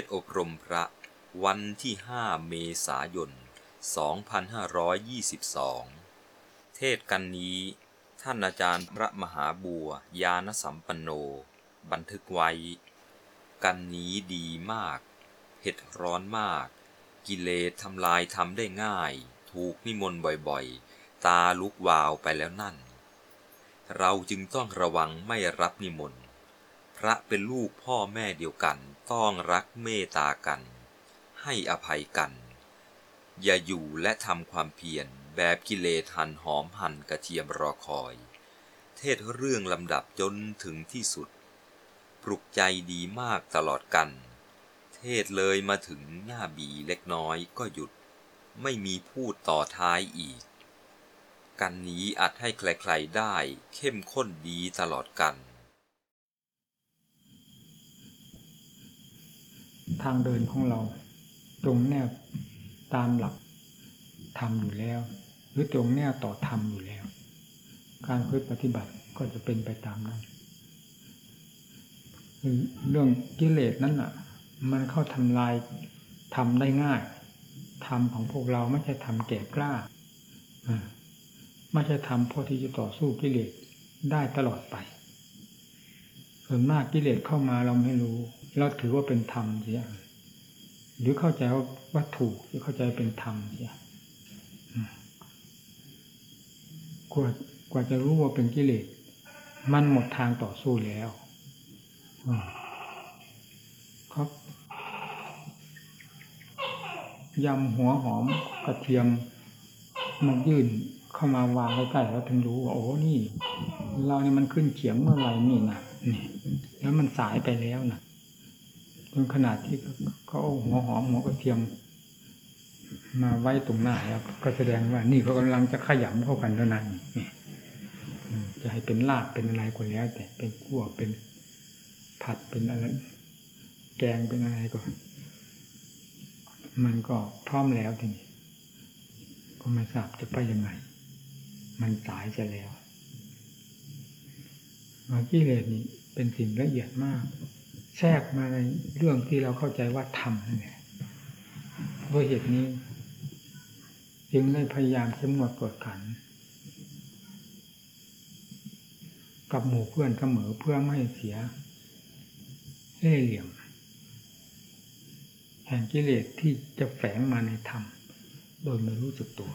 ศอบรมพระ วันที่ 5 เมษายน 2522 เทศกันนี้ ท่านอาจารย์พระมหาบัวยานสัมปันโน บันทึกไว้ กันนี้ดีมาก เผ็ดร้อนมาก กิเลสทำลายทำได้ง่าย ถูกนิมนต์บ่อยๆ ตาลุกวาวไปแล้วนั่น เราจึงต้องระวังไม่รับนิมนต์ พระเป็นลูกพ่อแม่เดียวกัน ต้องรักเมตตากัน ให้อภัยกัน อย่าอยู่และทำความเพียรแบบกิเลสหันหอมหั่นกระเทียมรอคอย เทศเรื่องลำดับจนถึงที่สุด ปลุกใจดีมากตลอดกัน เทศเลยมาถึงหน้าบีเล็กน้อยก็หยุด ไม่มีพูดต่อท้ายอีก กันนี้อาจให้ใครๆได้เข้มข้นดีตลอดกัน ทางเดินของเรา ตรงแนวตามหลักธรรมอยู่แล้ว หรือตรงแนวต่อธรรมอยู่แล้ว การพึ่ปฏิบัติก็จะเป็นไปตามนั้นเรื่องกิเลสนั้นอะ มันเข้าทำลายทำได้ง่ายธรรมของพวกเราไม่ใช่ทำแก่กล้าไม่ใช่ทำพอที่จะต่อสู้กิเลสได้ตลอดไป ส่วนมากกิเลสเข้ามาเราไม่รู้ เราถือว่าเป็นธรรมเสียหรือเข้าใจว่าวัตถุหรือเข้าใจเป็นธรรมเสียกว่ากว่าจะรู้ว่าเป็นกิเลสมันหมดทางต่อสู้แล้วครับยำหัวหอมกระเทียมมันยื่นเข้ามาวางใกล้ๆแล้วถึงรู้ว่าโอ้นี่ เราเนี่ยมันขึ้นเขียงเมื่อไหร่นี่นะนี่แล้วมันสายไปแล้วนะ จนขนาดที่เขาเอาหัวหอมหัวกระเทียม มาไว้ตรงหน้าแล้วก็แสดงว่า นี่เขากำลังจะขยำเข้ากันเท่านั้นจะให้เป็นลาบเป็นอะไรก็แล้ว แต่เป็นขั่วเป็นผัดเป็นอะไรแกงเป็นอะไรก็มันก็พร้อมแล้วทีนี้ก็ไม่ทราบจะไปยังไง มันสายจะแล้วกิเลสนี่เป็นสิ่งละเอียดมาก แทรกมาในเรื่องที่เราเข้าใจว่าธรรมนั่นแหละด้วยเหตุนี้ จึงได้พยายามเข้มงวดกดขัน กับหมู่เพื่อนเสมอเพื่อไม่ให้เสียเล่เหลี่ยมแห่งกิเลสที่จะแฝงมาในธรรม โดยไม่รู้สึกตัว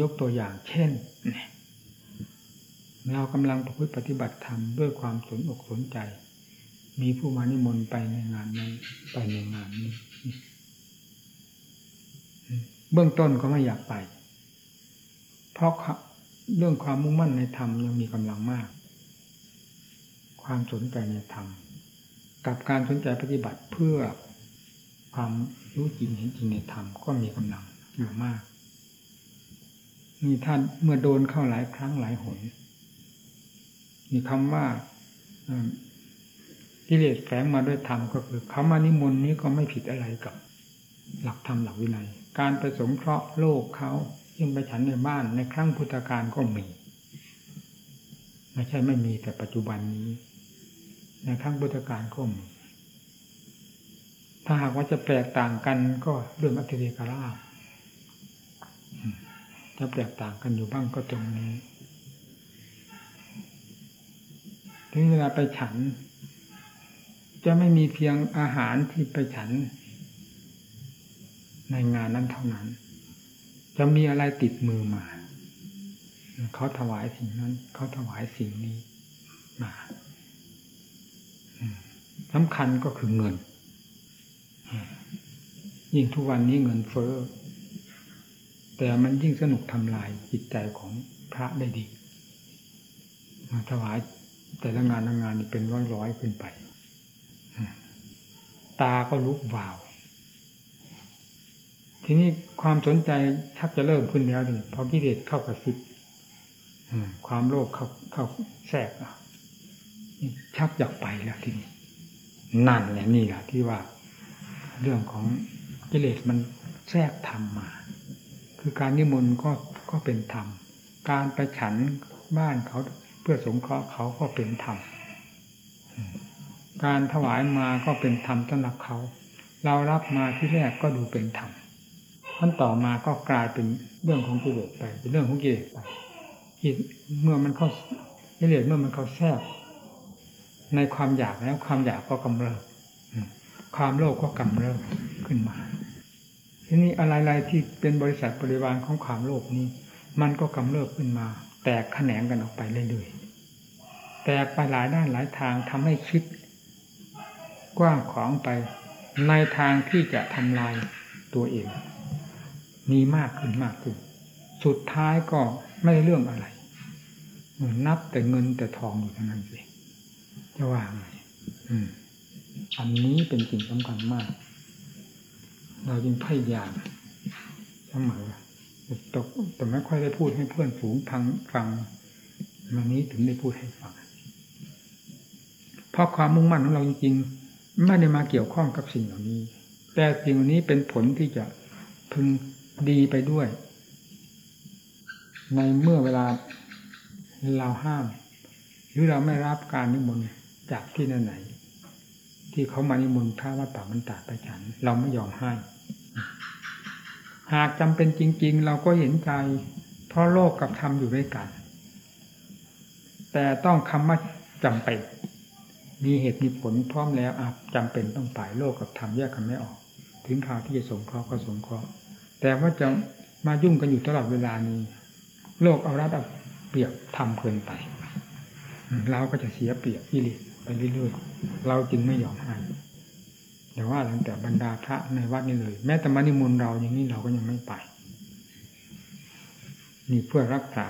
ยกตัวอย่างเช่นเรากำลังประพฤติปฏิบัติธรรมด้วยความสนอกสนใจ มีผู้มานิมนต์ไปในงานนั้นไปในงานนี้ เบื้องต้นก็ไม่อยากไป เพราะเรื่องความมุ่งมั่นในธรรมยังมีกำลังมาก ความสนใจในธรรม กับการสนใจปฏิบัติเพื่อความรู้จริงเห็นจริงในธรรมก็มีกำลังอยู่มากมีท่านเมื่อโดนเข้าหลายครั้งหลายหนมีคำว่า กิเลสแฝงมาด้วยธรรมก็คือคำว่านิมนต์นี้ก็ไม่ผิดอะไรกับ หลักธรรมหลักวินัย การไปสงเคราะห์โลกเขายิ่งไปฉันในบ้านในครั้งพุทธกาลก็มี ไม่ใช่ไม่มีแต่ปัจจุบันนี้ ในครั้งพุทธกาลก็มี ถ้าหากว่าจะแตกต่างกันก็เรื่องอัตติเรกราชจะแตกต่างกันอยู่บ้างก็ตรงนี้ ถึงเวลาไปฉัน จะไม่มีเพียงอาหารที่ไปฉัน ในงานนั้นเท่านั้น จะมีอะไรติดมือมา เขาถวายสิ่งนั้น เขาถวายสิ่งนี้มาสำคัญก็คือเงิน ยิ่งทุกวันนี้เงินเฟ้อ แต่มันยิ่งสนุกทำลายจิตใจของพระได้ดี มาถวายแต่ละงานละงานนี่เป็นร้อยร้อยขึ้นไป ตาก็ลุกวาว ทีนี้ความสนใจชักจะเริ่มขึ้นแล้วดิพอกิเลสเข้ากระซิบความโลภเข้าเข้าแทรกอะชักอยากไปแล้วทีนี้นั่นแหละนี่แหละที่ว่า เรื่องของกิเลสมันแทรกธรรมมา คือการนิมนต์ก็ก็เป็นธรรม การไปฉันบ้านเขาเพื่อสงเคราะห์เขาก็เป็นธรรม การถวายมาก็เป็นธรรมสำหรับเขา เรารับมาที่แรกก็ดูเป็นธรรมขั้นต่อมาก็กลายเป็นเรื่องของกิเลสไป เป็นเรื่องของกิเลสไปเมื่อมันเข้ากิเลสเมื่อมันเข้าแทรกในความอยากแล้วความอยากก็กำเริบความโลภก็กำเริบขึ้นมา ทีนี้อะไรๆที่เป็นบริษัทบริวารของความโลภนี้ มันก็กำเริบขึ้นมา แตกแขนงกันออกไปเรื่อยๆแตกไปหลายด้านหลายทางทำให้คิด กว้างขวางไป ในทางที่จะทำลายตัวเอง มีมากขึ้นมากขึ้น สุดท้ายก็ไม่เรื่องอะไร นับแต่เงินแต่ทองอยู่ทั้งนั้นสิจะว่าไงอันนี้เป็นสิ่งสำคัญมาก เราจึงพยายามเสมอแต่แต่ไม่ค่อยได้พูดให้เพื่อนฝูงฟังฟังวันนี้ถึงได้พูดให้ฟัง เพราะความมุ่งมั่นของเราจริงๆ ไม่ได้มาเกี่ยวข้องกับสิ่งเหล่านี้ แต่สิ่งเหล่านี้เป็นผลที่จะพึงดีไปด้วย ในเมื่อเวลาเราห้าม หรือเราไม่รับการนิมนต์จากที่นั่นไหน ที่เขามานิมนต์พระวัดป่ามันตาไปฉัน เราไม่ยอมให้ หากจำเป็นจริง ๆ เราก็เห็นใจ เพราะโลกกับธรรมอยู่ด้วยกัน แต่ต้องคำว่าจำเป็น มีเหตุมีผลพร้อมแล้วอาจจำเป็นต้องไปโลกกับธรรมแยกกันไม่ออก ถึงคราวที่จะสงเคราะห์ก็สงเคราะห์แต่ว่าจะมายุ่งกันอยู่ตลอดเวลานี้ โลกเอารัดเอาเปรียบทำเพลินไปเราก็จะเสียเปรียบกิเลสไปเรื่อยๆเราจึงไม่ยอมให้แต่ว่าหลังแต่บรรดาพระในวัดนี้เลย แม้แต่มานิมนต์เราอย่างนี้เราก็ยังไม่ไปนี่เพื่อรักษา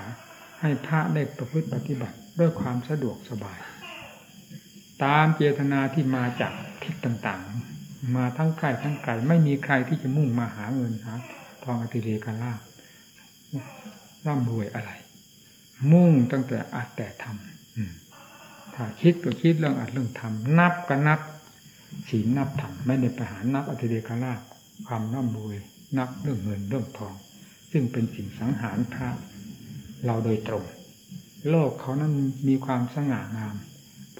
ให้พระได้ประพฤติปฏิบัติด้วยความสะดวกสบาย ตามเจตนาที่มาจากทิศต่างๆ มาทั้งไกล้ทั้งไกลไม่มีใครที่จะมุ่งมาหาเงินหาทองอติเรกาลาร่ำรวยอะไร มุ่งตั้งแต่อาจแต่ทำถ้าคิดก็คิดเรื่องอัดเรื่องทำนับก็นับศีลนับธรรมไม่ได้ไปหานับอธิเดกราความน่ำรวยนับเรื่องเงินเรื่องทอง ซึ่งเป็นสิ่งสังหารพระเราโดยตรง โลกเขานั้นมีความสง่างาม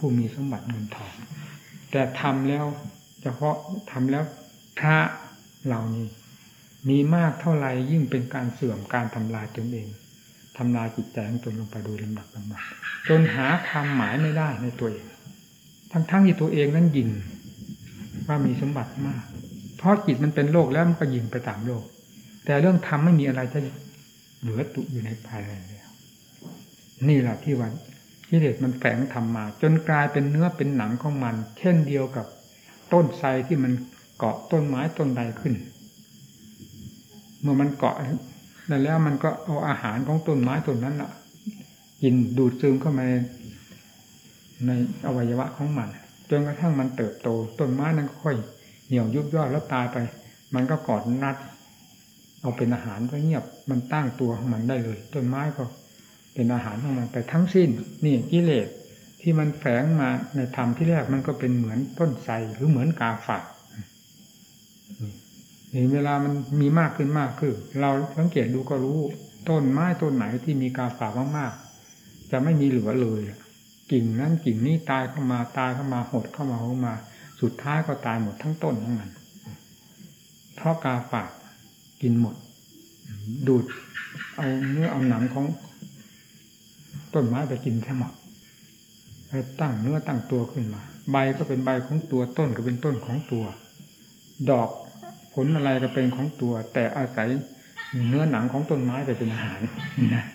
ผู้มีสมบัติเงินทอง แต่ทำแล้วเฉพาะทำแล้วพระเหล่านี้ มีมากเท่าไหร่ยิ่งเป็นการเสื่อมการทำลายตนเองทำลายจิตใจของตนลงไปโดยลำดับลำดับจนหาความหมายไม่ได้ในตัวเอง ทั้งๆที่ตัวเองนั้นยิงว่ามีสมบัติมาก เพราะจิตมันเป็นโลกแล้วมันก็ยิงไปตามโลก แต่เรื่องธรรมไม่มีอะไรจะเหลือตุอยู่ในภายในแล้วนี่แหละที่วัน ที่เด็ดมันแฝงทำมา จนกลายเป็นเนื้อเป็นหนังของมัน เช่นเดียวกับต้นไทรที่มันเกาะต้นไม้ต้นใดขึ้น เมื่อมันเกาะแล้วมันก็เอาอาหารของต้นไม้ต้นนั้นละกินดูดซึมเข้ามาในอวัยวะของมันจนกระทั่งมันเติบโต ต้นไม้นั้นค่อยเหี่ยวยุบย่อแล้วตายไป มันก็กอดนัด เอาเป็นอาหารก็เงียบมันตั้งตัวของมันได้เลย ต้นไม้ก็ เป็นอาหารของมันไปทั้งสิ้น นี่กิเลสที่มันแฝงมาในธรรมที่แรกมันก็เป็นเหมือนต้นไทรหรือเหมือนกาฝากนี่เวลามันมีมากขึ้นมากขึ้นเราสังเกตดูก็รู้ ต้นไม้ต้นไหนที่มีกาฝากมากๆจะไม่มีเหลือเลยกิ่งนั้นกิ่งนี้ตายเข้ามาตายเข้ามาหดเข้ามาเข้ามา สุดท้ายก็ตายหมดทั้งต้นทั้งนั้นเพราะกาฝากกินหมด ดูดเอาเนื้อเอาหนังของ ต้นไม้ไปกินแค่หมดตั้งเนื้อตั้งตัวขึ้นมา ใบก็เป็นใบของตัวต้นก็เป็นต้นของตัว ดอกผลอะไรก็เป็นของตัว แต่อาศัยเนื้อหนังของต้นไม้ไปเป็นอาหารนะ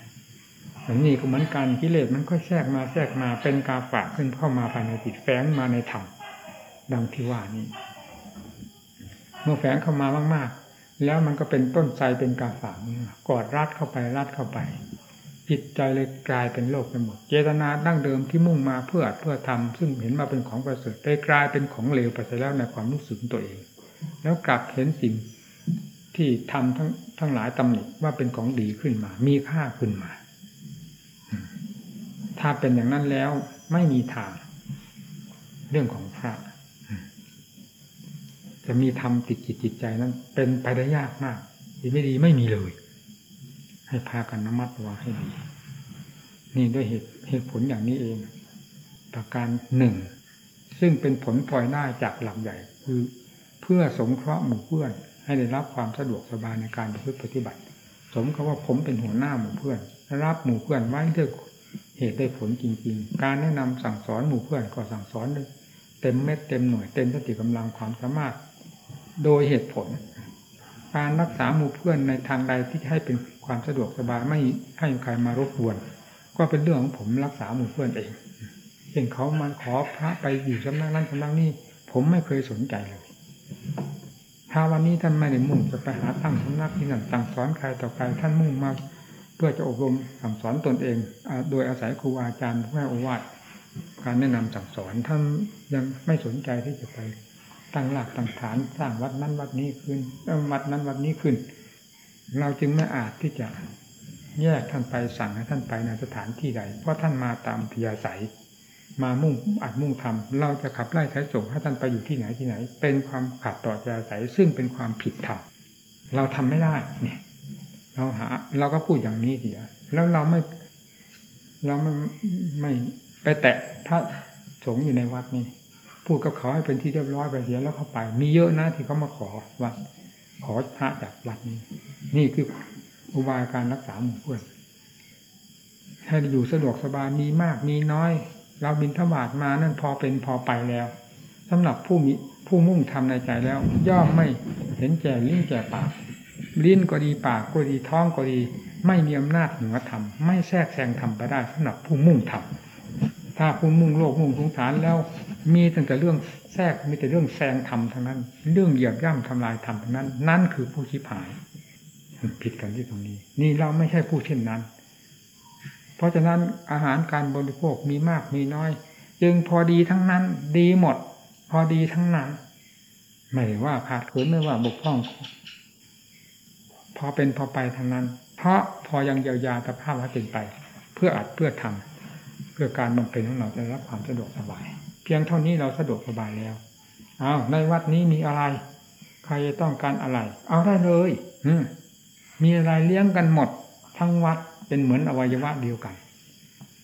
อย่างนี้ก็เหมือนกันกิเลสมันก็แทรกมาแทรกมาเป็นกาฝากขึ้นเข้ามาภายในจิตแฝงมาในธรรมดังที่ว่านี้เมื่อแฝงเข้ามามาก ๆ แล้วมันก็เป็นต้นไทรเป็นกาฝากกอดรัดเข้าไปรัดเข้าไป จิตใจเลยกลายเป็นโลกไปหมด เจตนาดั้งเดิมที่มุ่งมาเพื่อเพื่อทำซึ่งเห็นมาเป็นของประเสริฐได้กลายเป็นของเลวไปแล้วในความรู้สึกตัวเอง แล้วกลับเห็นสิ่งที่ทำทั้งทั้งหลายตำหนิว่าเป็นของดีขึ้นมา มีค่าขึ้นมา ถ้าเป็นอย่างนั้นแล้วไม่มีทาง เรื่องของพระ จะมีธรรมติดจิตจิตใจนั้น เป็นไปได้ยากมากดีไม่ดีไม่มีเลย ให้พากันนมัดวาให้ดี นี่ด้วยเหตุเหตุผลอย่างนี้เอง ประการหนึ่ง ซึ่งเป็นผลพลอยได้จากหลักใหญ่ คือเพื่อสงเคราะห์หมู่เพื่อน ให้ได้รับความสะดวกสบายในการประพฤติปฏิบัติ สมกับว่าผมเป็นหัวหน้าหมู่เพื่อน รับหมู่เพื่อนไว้ด้วยเหตุได้ผลจริง ๆ การแนะนำสั่งสอนหมู่เพื่อนก็สั่งสอนเต็มเม็ดเต็มหน่วยเต็มสติกำลังความสามารถ โดยเหตุผล การรักษาหมู่เพื่อนในทางใดที่ให้เป็น ความสะดวกสบายไม่ให้ใครมารบกวน ก็เป็นเรื่องของผมรักษาหมู่เพื่อนเองเห็นเขามาขอพระไปอยู่สำนักนั้นสำนักนี้ผมไม่เคยสนใจเลยถ้าวันนี้ท่านไม่ได้มุ่งจะไปหาตั้งสำนักที่นั่นตั้งสอนใครต่อใครท่านมุ่งมาเพื่อจะอบรมสั่งสอนตนเอง โดยอาศัยครูอาจารย์ผู้ให้โอวาทการแนะนำสั่งสอนท่านยังไม่สนใจที่จะไปตั้งหลักตั้งฐานสร้างวัดนั้นวัดนี้ขึ้นวัดนั้นวัดนี้ขึ้น เราจึงไม่อาจที่จะแยกท่านไปสั่งให้ท่านไปในสถานที่ใด เพราะท่านมาตามพิยาศัย มามุ่งอัดมุ่งทำเราจะขับไล่สายส่งให้ท่านไปอยู่ที่ไหนที่ไหน เป็นความขัดต่อพิยาศัยซึ่งเป็นความผิดธรรมเราทำไม่ได้เนี่ย เราหา เราก็พูดอย่างนี้เสียแล้วเราไม่ เราไม่ไม่ไปแตะพระสงฆ์อยู่ในวัดนี่พูดกับเขาให้เป็นที่เรียบร้อยไปเสียแล้วเข้าไป มีเยอะนะที่เขามาขอวัด ขอพระจากวัดนี้ นี่คืออุบายการรักษาหมู่เพื่อนให้อยู่สะดวกสบายมีมากมีน้อย เราบินทบาทมานั่นพอเป็นพอไปแล้วสำหรับผู้มีผู้มุ่งทำในใจแล้ว ย่อมไม่เห็นแก่ลิ้นแก่ปากลิ้นก็ดีปากก็ดีท้องก็ดี ไม่มีอำนาจเหนือธรรมไม่แทรกแซงธรรมไปได้สำหรับผู้มุ่งทำถ้าผู้มุ่งโลกมุ่งสงสารแล้ว มีตั้งแต่เรื่องแทรกมีแต่เรื่องแซงธรรมทั้งนั้น เรื่องเหยียบย่ำทำลายธรรมทั้งนั้น นั่นคือผู้ชิบหายผิดกันที่ตรงนี้ นี่เราไม่ใช่ผู้เช่นนั้น เพราะฉะนั้นอาหารการบริโภคมีมากมีน้อย จึงพอดีทั้งนั้น ดีหมด พอดีทั้งนั้น ไม่ว่าขาดเขินไม่ว่าบกพร่อง พอเป็นพอไปทั้งนั้น เพราะพอยังเยียวยาสภาพให้เป็นไป เพื่ออัดเพื่อทำเพื่อการบำเพ็ญของเราจะรับความสะดวกสบาย พียงเท่านี้เราสะดวกสบายแล้ว เอาในวัดนี้มีอะไร ใครต้องการอะไร เอาได้เลยมีอะไรเลี้ยงกันหมด ทั้งวัดเป็นเหมือนอวัยวะเดียวกัน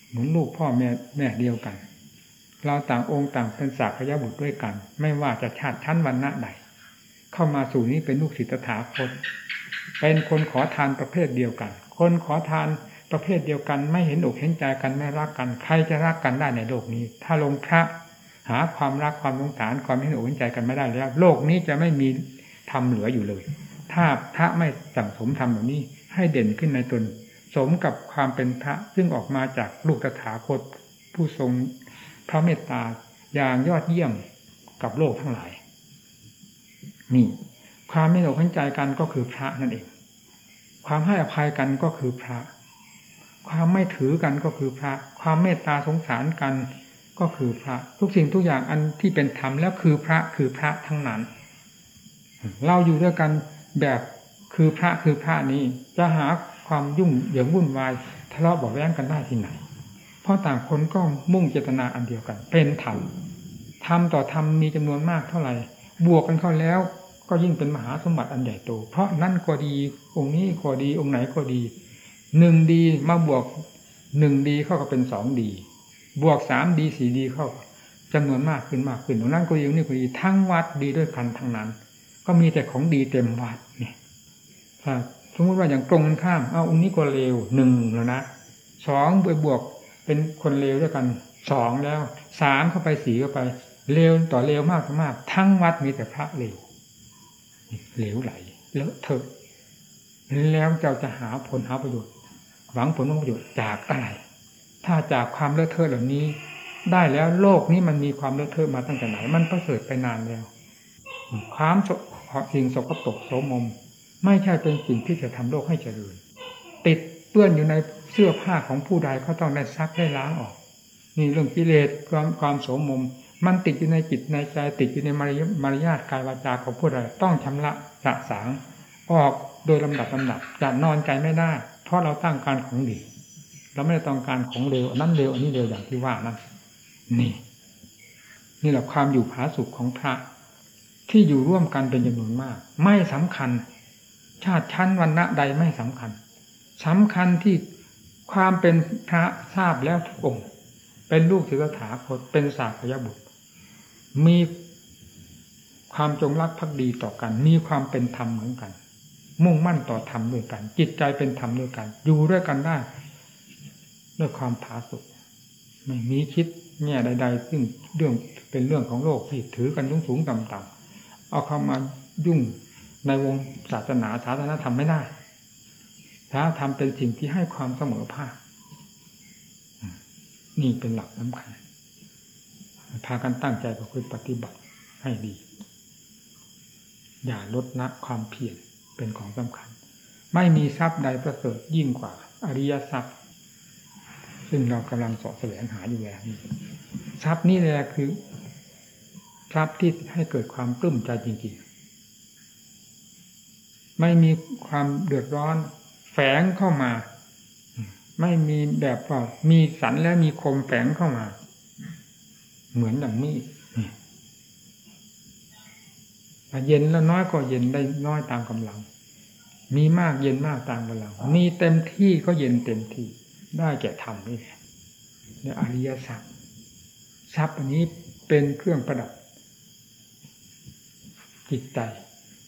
เหมือนลูกพ่อแม่แม่เดียวกัน เราต่างองค์ต่างเป็นสากยบุตรด้วยกัน ไม่ว่าจะชาติชั้นวันณะใด เข้ามาสู่นี้เป็นลูกศิษย์ถาคต เป็นคนขอทานประเภทเดียวกัน คนขอทานประเภทเดียวกัน ไม่เห็นอกเห็นใจกันไม่รักกัน ใครจะรักกันได้ในโลกนี้ ถ้าลงพระ หาความรักความสงสารความเห็นอกเห็นใจกันไม่ได้แล้ว โลกนี้จะไม่มีทำเหลืออยู่เลย ถ้าพระไม่สั่งสมทำแบบนี้ให้เด่นขึ้นในตน สมกับความเป็นพระซึ่งออกมาจากลูกตถาคตผู้ทรงพระเมตตาอย่างยอดเยี่ยมกับโลกทั้งหลาย นี่ความไม่หลงใจกันก็คือพระนั่นเอง ความให้อภัยกันก็คือพระ ความไม่ถือกันก็คือพระ ความเมตตาสงสารกัน ก็คือพระทุกสิ่งทุกอย่างอันที่เป็นธรรมแล้วคือพระคือพระทั้งนั้น เราอยู่ด้วยกันแบบคือพระคือพระนี้จะหาความยุ่งเหยิงวุ่นวายทะเลาะบอกแย้งกันได้ที่ไหน เพราะต่างคนก็มุ่งเจตนาอันเดียวกัน เป็นธรรมธรรมต่อธรรมมีจำนวนมากเท่าไหร่ บวกกันเข้าแล้วก็ยิ่งเป็นมหาสมบัติอันใหญ่โต เพราะนั่นก็ดีองค์นี้ก็ดีองค์ไหนก็ดีหนึ่งดีมาบวกหนึ่งดีเข้าก็เป็นสองดี บวกสามดีสี่ดีเข้าจำนวนมากขึ้นมากขึ้นตรงนั้นก็ดีตรงนี้ก็ดีทั้งวัดดีด้วยกันทั้งนั้น ก็มีแต่ของดีเต็มวัดเนี่ยสมมติว่าอย่างตรงกันข้าม เอาองค์นี้ก็เลวหนึ่งแล้วนะสองบวกบวกเป็นคนเลวด้วยกันสองแล้วสามเข้าไปสี่เข้าไปเลวต่อเลวมากมาก ทั้งวัดมีแต่พระเลวเหลวไหลเลอะเทอะแล้วเจ้าจะหาผลหาประโยชน์ หวังผลประโยชน์จากอะไร ถ้าจากความเลอะเทอะเหล่านี้ ได้แล้วโลกนี้มันมีความเลอะเทอะมาตั้งแต่ไหน มันประเสริฐไปนานแล้วความสิ่งสกปรกโสมม ไม่ใช่เป็นสิ่งที่จะทำโลกให้เจริญ ติดเปื้อนอยู่ในเสื้อผ้าของผู้ใดเขาต้องได้ซักได้ล้างออก นี่เรื่องกิเลสความความโสมม มันติดอยู่ในจิตในใจติดอยู่ในมารยมารยาทกายวาจาของผู้ใดต้องชำระสะสางออกโดยลำดับลำดับจะนอนใจไม่ได้ เพราะเราตั้งการของดี เราไม่ได้ต้องการของเร็วนั้นเร็วอันนี้เร็วอย่างที่ว่านั้นนี่ นี่แหละความอยู่ผาสุขของพระ ที่อยู่ร่วมกันเป็นจำนวนมาก ไม่สำคัญ ชาติชั้นวันณะใดไม่สำคัญสำคัญที่ความเป็นพระทราบแล้วทุกองค์เป็นลูกศิษถาคตเป็นสากยบุตร มีความจงรักภักดีต่อกัน มีความเป็นธรรมเหมือนกัน มุ่งมั่นต่อธรรมด้วยกัน จิตใจเป็นธรรมด้วยกัน อยู่ด้วยกันได้ ด้วยความผาสุกไม่มีคิดแง่ใด ๆ ซึ่งเรื่องเป็นเรื่องของโลกที่ถือกันสูงสูงต่ำต่ำเอาเข้ามายุ่งในวงศาสนาศาสนาธรรมไม่ได้ศาสนาธรรมเป็นสิ่งที่ให้ความเสมอภาคนี่เป็นหลักสำคัญพากันตั้งใจประพฤติปฏิบัติให้ดี อย่าลดละความเพียรเป็นของสำคัญ ไม่มีทรัพย์ใดประเสริฐยิ่งกว่า อริยทรัพย์ ซึ่งเรากำลังสอบแสวงหาอยู่แล้วทรัพย์นี่แหละคือทรัพย์ที่ให้เกิดความปลื้มใจจริงๆ ไม่มีความเดือดร้อนแฝงเข้ามา ไม่มีแบบว่ามีสันและมีคมแฝงเข้ามา เหมือนอย่างมีดเย็นแล้วน้อยก็เย็นได้น้อยตามกำลัง มีมากเย็นมากตามกำลัง มีเต็มที่ก็เย็นเต็มที่ ได้แก่ธรรมนี่แหละในอริยสัจทรัพย์อันนี้เป็นเครื่องประดับ จิตใจ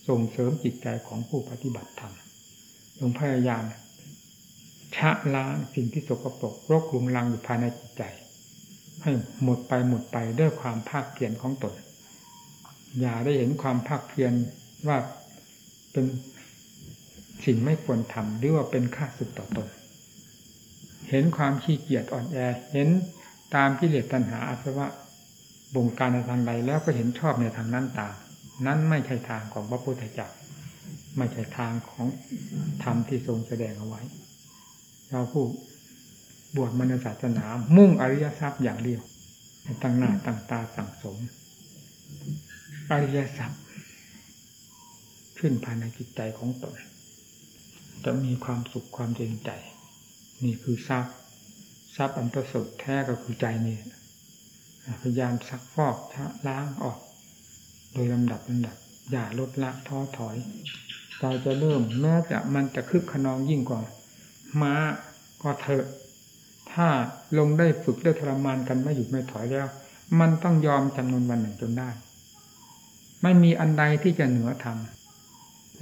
ส่งเสริมจิตใจของผู้ปฏิบัติธรรมลงพยายามชะล้างสิ่งที่สกปรกรกรุงรังอยู่ภายในจิตใจ ให้หมดไปหมดไปด้วยความภาคเพียรของตน อย่าได้เห็นความภาคเพียรว่าเป็นสิ่งไม่ควรทำหรือว่าเป็นค่าศึกต่อตน เห็นความขี้เกียจอ่อนแอ เห็นตามกิเลสตัณหาอาสวะบงการในทางใดแล้วก็เห็นชอบในทางนั้นตาม นั้นไม่ใช่ทางของพระพุทธเจ้าไม่ใช่ทางของธรรมที่ทรงแสดงเอาไว้ เราผู้บวชมรศาสนา มุ่งอริยทรัพย์อย่างเดียวตั้งหน้าตั้งตาสั่งสม อริยทรัพย์ขึ้นภายในจิตใจของตนจะมีความสุขความเย็นใจ นี่คือทรัพย์ทรัพย์อันประเสริฐแท้ก็คือใจนี่พยายามซักฟอกชะล้างออก โดยลำดับลำดับ อย่าลดละท้อถอยใจจะเริ่มแม้จะมันจะคึกขนองยิ่งกว่าม้าก็เถอะ ถ้าลงได้ฝึกได้ทรมานกันไม่หยุดไม่ถอยแล้ว มันต้องยอมจำนวนวันหนึ่งจนได้ ไม่มีอันใดที่จะเหนือธรรม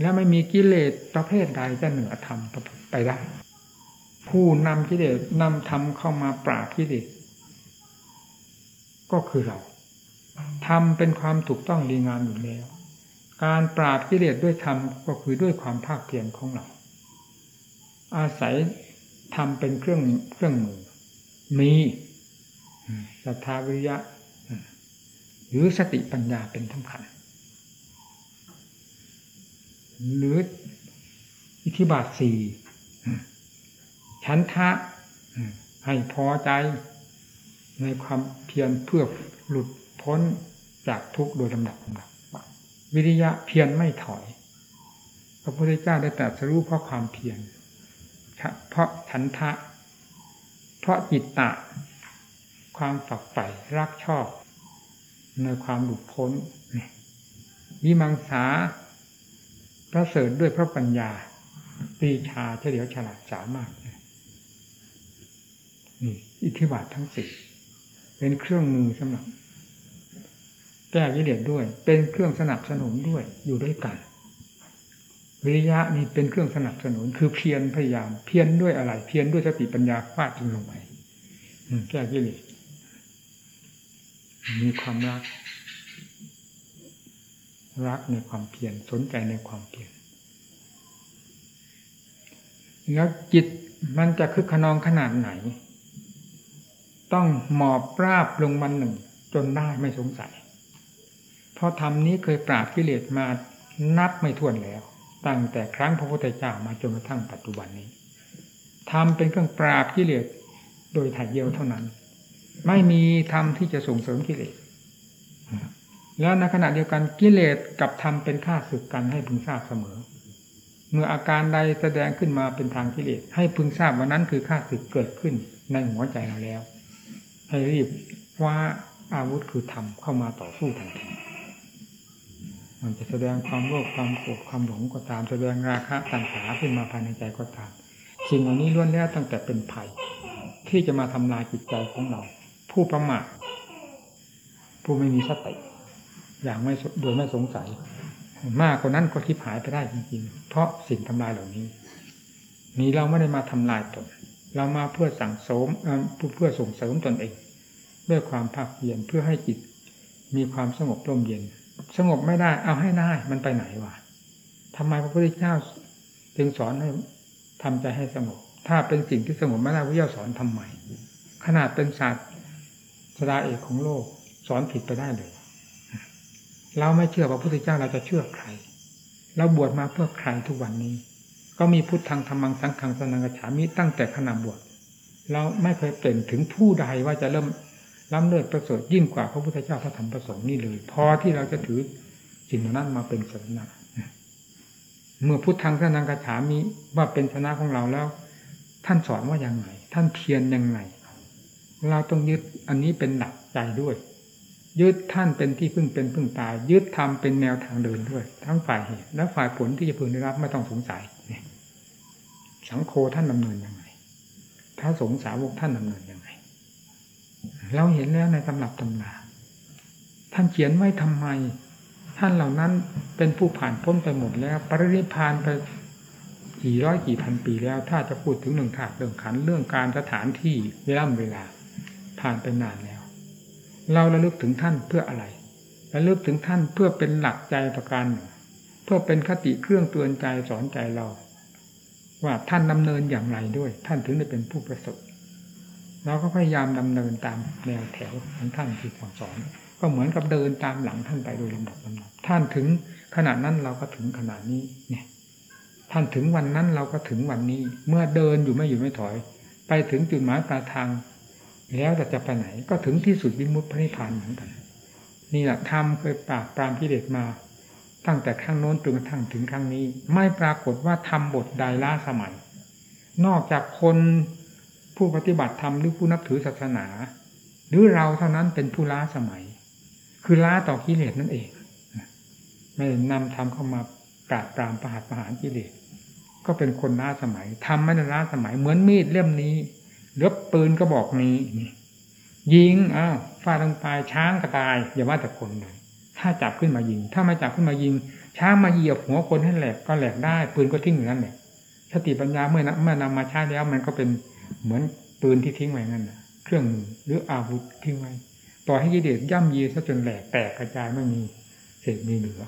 และไม่มีกิเลสประเภทใดจะเหนือธรรมไปได้ ผู้นำกิเลสนำธรรมเข้ามาปราบกิเลสก็คือเราทำเป็นความถูกต้องดีงามอยู่แล้ว การปราบกิเลสด้วยธรรมก็คือด้วยความภาคเพียรของเรา อาศัยทำเป็นเครื่องเครื่องมือ มีศรัทธาวิริยะ หรือสติปัญญาเป็นสำคัญ หรืออิทธิบาทสี่ ชั้นทะให้พอใจ ในความเพียรเพื่อหลุดพ้นจากทุกข์โดยลำดับลำดับวิริยะเพียรไม่ถอย พระพุทธเจ้าได้ตรัสรู้เพราะความเพียรเพราะฉันทะ เพราะจิตตะ ความฝักใฝ่รักชอบ ในความหลุดพ้นวิมังสาประเสริฐด้วยพระปัญญาปีชาเฉลียวฉลาดสามารถ นี่อิทธิบาททั้งสี่เป็นเครื่องมือสำหรับแก้กิเลสด้วย เป็นเครื่องสนับสนุนด้วยอยู่ด้วยกัน วิริยะนี่เป็นเครื่องสนับสนุน คือเพียรพยายาม เพียรด้วยอะไร เพียรด้วยสติปัญญาฟาดจนลงไปแก้กิเลสมีความรัก รักในความเพียรสนใจในความเพียรแล้วจิตมันจะคึกขนองขนาดไหน ต้องหมอบราบลงมันหนึ่ง จนได้ไม่สงสัย เพราะธรรมนี้เคยปราบกิเลสมานับไม่ถ้วนแล้ว ตั้งแต่ครั้งพระพุทธเจ้ามาจนกระทั่งปัจจุบันนี้ธรรมเป็นเครื่องปราบกิเลสโดยถ่ายเดียวเท่านั้น ไม่มีธรรมที่จะส่งเสริมกิเลสแล้วในขณะเดียวกันกิเลสกับธรรมเป็นค่าศึกกันให้พึงทราบเสมอ เมื่ออาการใดแสดงขึ้นมาเป็นทางกิเลสให้พึงทราบว่านั้นคือค่าศึกเกิดขึ้นในหัวใจเราแล้ว ให้รีบว่าอาวุธคือธรรมเข้ามาต่อสู้ทันทีมันจะแสดงความโลภความโกรธความหลงก็ตาม แสดงราคะตัณหาขึ้นมาภายในใจก็ตามสิ่งเหล่านี้ล้วนแล้วตั้งแต่เป็นภัย ที่จะมาทำลายจิตใจของเรา ผู้ประมาทผู้ไม่มีสติอย่างไม่โดยไม่สงสัย มากกว่านั้นก็ทิพหายไปได้จริงๆ เพราะสิ่งทำลายเหล่านี้ นี้เราไม่ได้มาทำลายตน เรามาเพื่อสั่งสมเพื่อส่งเสริมตนเอง ด้วยความภาคเพียรเพื่อให้จิต มีความสงบร่มเย็น สงบไม่ได้ เอาให้ได้มันไปไหนวะทำไมพระพุทธเจ้าจึงสอนให้ทำใจให้สงบ ถ้าเป็นสิ่งที่สงบไม่ได้พระเจ้าสอนทำไมขนาดเป็นศาสตร์สดาเอกของโลก สอนผิดไปได้เลยเราไม่เชื่อพระพุทธเจ้าเราจะเชื่อใครเราบวชมาเพื่อใครทุกวันนี้ ก็มีพุทธังธรรมังสังฆังสนังกฉามิตั้งแต่ขณะบวชเราไม่เคยเปลี่ยนถึงผู้ใดว่าจะเริ่ม ล้ำเลิศประเสริฐยิ่งกว่าพระพุทธเจ้าพระธรรมพระสงฆ์นี่เลย พอที่เราจะถือสิ่งนั้นมาเป็นสนะเมื่อพุทธังสนังกฉามิว่าเป็นชนะของเราแล้ว ท่านสอนว่าอย่างไงท่านเพียรยังไงเราต้องยึดอันนี้เป็นหลักใจด้วย ยึดท่านเป็นที่พึ่งเป็นพึ่งตาย ยึดธรรมเป็นแนวทางเดินด้วย ทั้งฝ่ายเหตุและฝ่ายผลที่จะพึงได้รับไม่ต้องสงสัยสังโฆท่านดำเนินยังไงถ้าสงสาวกท่านดำเนินยังไง เราเห็นแล้วในตำรับตำราท่านเขียนไว้ทำไม ท่านเหล่านั้นเป็นผู้ผ่านพ้นไปหมดแล้ว ปรินิพานไปกี่ร้อยกี่พันปีแล้ว ถ้าจะพูดถึงหนึ่งถาดเรื่องขันเรื่องการสถานที่เวลาเวลา ผ่านไปนานแล้ว เราระลึกถึงท่านเพื่ออะไรระลึกถึงท่านเพื่อเป็นหลักใจประการหนึ่งเพื่อเป็นคติเครื่องเตือนใจสอนใจเรา ว่าท่านดำเนินอย่างไรด้วย ท่านถึงได้เป็นผู้ประสบ เราก็พยายามดำเนินตามแนวแถวของท่านที่สอน ก็เหมือนกับเดินตามหลังท่านไปโดยลำดับลำดับท่านถึงขนาดนั้นเราก็ถึงขนาดนี้เนี่ย ท่านถึงวันนั้นเราก็ถึงวันนี้ เมื่อเดินอยู่ไม่อยู่ไม่ถอย ไปถึงจุดหมายปลายทาง แล้วแต่จะไปไหนก็ถึงที่สุดวิมุตติพระนิพพานเหมือนกัน นี่แหละธรรมเคยปราบปรามกิเลสมา ตั้งแต่ครั้งโน้นจนกระทั่งถึงครั้งนี้ ไม่ปรากฏว่าทำบทใดล้าสมัย นอกจากคน ผู้ปฏิบัติธรรมหรือผู้นับถือศาสนา หรือเราเท่านั้นเป็นผู้ล้าสมัย คือล้าต่อกิเลสนั่นเองไม่นำธรรมเข้ามาปราบปรามประหารประหารกิเลสก็เป็นคนล้าสมัยทำไม่ได้ล้าสมัย เหมือนมีดเล่มนี้เลือปืนก็บอกนี้ยิงอ้าวฟาดลงไปช้างก็ตายอย่าว่าแต่คนเลยถ้าจับขึ้นมายิง ถ้าไม่จับขึ้นมายิง ช้างมาเหยียบหัวคนให้แหลกก็แหลกได้ ปืนก็ทิ้งอย่างนั้นแหละสติปัญญาเมื่อเมื่อนำมาใช้แล้วมันก็เป็น เหมือนปืนที่ทิ้งไว้นั่นนะเครื่องมือหรืออาวุธทิ้งไว้ต่อให้ยิเดชย่ำยีซะจนแหลกแตกกระจายไม่มีเศษมีเหลือ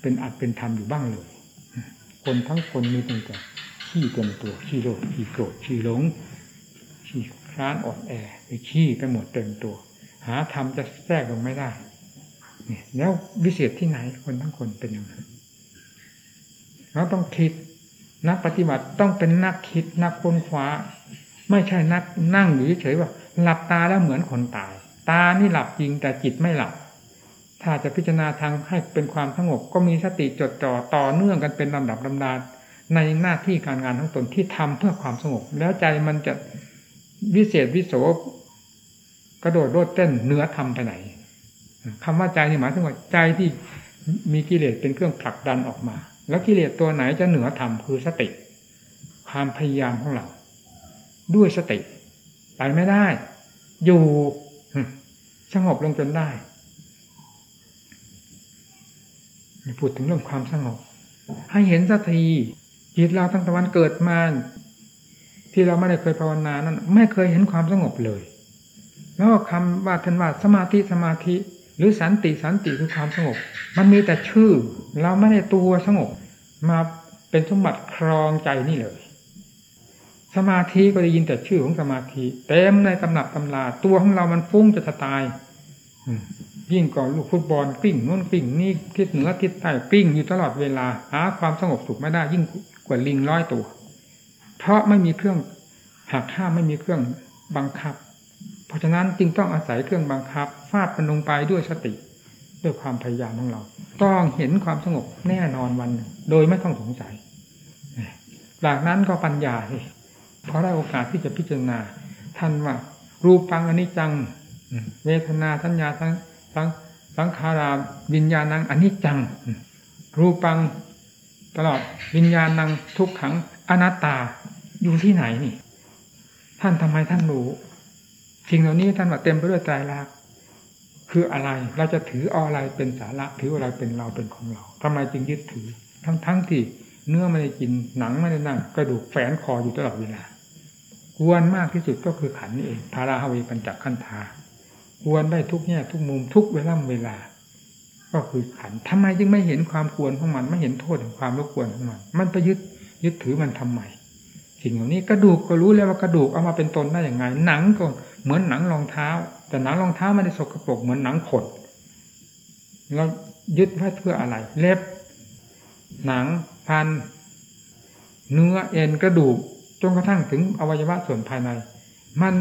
เป็นอัดเป็นธรรมอยู่บ้างเลย คนทั้งคนมีตั้งแต่ขี้เต็มตัวขี้โลภขี้โกรธขี้หลงขี้คร้านอ่อนแอไปขี้ไปหมดเต็มตัว หาธรรมจะแทรกลงไม่ได้เนี่ยแล้ววิเศษที่ไหนคนทั้งคนเป็นอย่างนั้นเราต้องคิดนักปฏิบัติต้องเป็นนักคิดนักค้นคว้า ไม่ใช่นักนั่งอยู่เฉยว่าหลับตาแล้วเหมือนคนตาย ตานี่หลับจริงแต่จิตไม่หลับ ถ้าจะพิจารณาทางให้เป็นความสงบ ก็มีสติจดจ่อต่อเนื่องกันเป็นลำดับลำดาในหน้าที่การงานทั้งตนที่ทำเพื่อความสงบ แล้วใจมันจะวิเศษวิโสกระโดดโลดเต้นเนื้อทำไปไหนคำว่าใจนี่หมายถึงว่าใจที่มีกิเลสเป็นเครื่องผลักดันออกมา แล้วกิเลสตัวไหนจะเหนือธรรมคือสติ ความพยายามของเรา ด้วยสติ ไปไม่ได้ อยู่สงบลงจนได้พูดถึงเรื่องความสงบ ให้เห็นสักทีจิตเราตั้งแต่วันเกิดมาที่เราไม่ได้เคยภาวนานั้น ไม่เคยเห็นความสงบเลย แล้วคำว่าท่านว่าสมาธิสมาธิ หรือสันติสันติคือความสงบ มันมีแต่ชื่อ เราไม่ได้ตัวสงบ มาเป็นสมบัติครองใจนี่เลย สมาธิก็ได้ยินแต่ชื่อของสมาธิเต็มในตำหนักตำราตัวของเรามันฟุ้งจะตายยิ่งก่อนลูกฟุตบอลกลิ้งนู่นกลิ้งนี่ทิศเหนือทิศใต้กลิ้งอยู่ตลอดเวลา หา ความสงบสุขไม่ได้ ยิ่งกว่าลิงร้อยตัว เพราะไม่มีเครื่องหักห้ามไม่มีเครื่องบังคับ เพราะฉะนั้นจึงต้องอาศัยเครื่องบังคับฟาดมันลงไปด้วยสติ ด้วยความพยายามของเรา ต้องเห็นความสงบแน่นอนวัน โดยไม่ต้องสงสัยหลังนั้นก็ปัญญาเพราะได้โอกาสที่จะพิจารณาท่านว่า รูปังอนิจจัง เวทนาสัญญาทั้งทั้งสังขาราวิญญาณังอนิจจัง รูปังตลอดวิญญาณังทุกขังอนัตตาอยู่ที่ไหนนี่ ท่านทำไมท่านรู้สิ่งเหล่านี้ท่านว่าเต็มไปด้วยใจรักคืออะไรเราจะถือเอาอะไรเป็นสาระถืออะไรเป็นเราเป็นของเราทำไมจึงยึดถือ ทั้งทั้งที่เนื้อไม่ได้กินหนังไม่ได้นั่งกระดูกแฝงคออยู่ตลอดเวลา ควรมากที่สุดก็คือขันนี่เองพาราฮาวีปัญจขันธาควรได้ทุกแง่ทุกมุมทุกเวลาเวลา ก็คือขันทำไมจึงไม่เห็นความควรของมันไม่เห็นโทษของความรบกวนของมัน มันไปยึดยึดถือมันทำไมสิ่งเหล่านี้กระดูกก็รู้แล้วว่ากระดูกเอามาเป็นตนได้อย่างไง หนังก็เหมือนหนังรองเท้า แต่หนังรองเท้าไม่ได้สกปรกเหมือนหนังขดเรายึดไว้เพื่ออะไร เล็บ หนังพัน เนื้อเอ็นกระดูก จนกระทั่งถึงอวัยวะส่วนภายใน มัน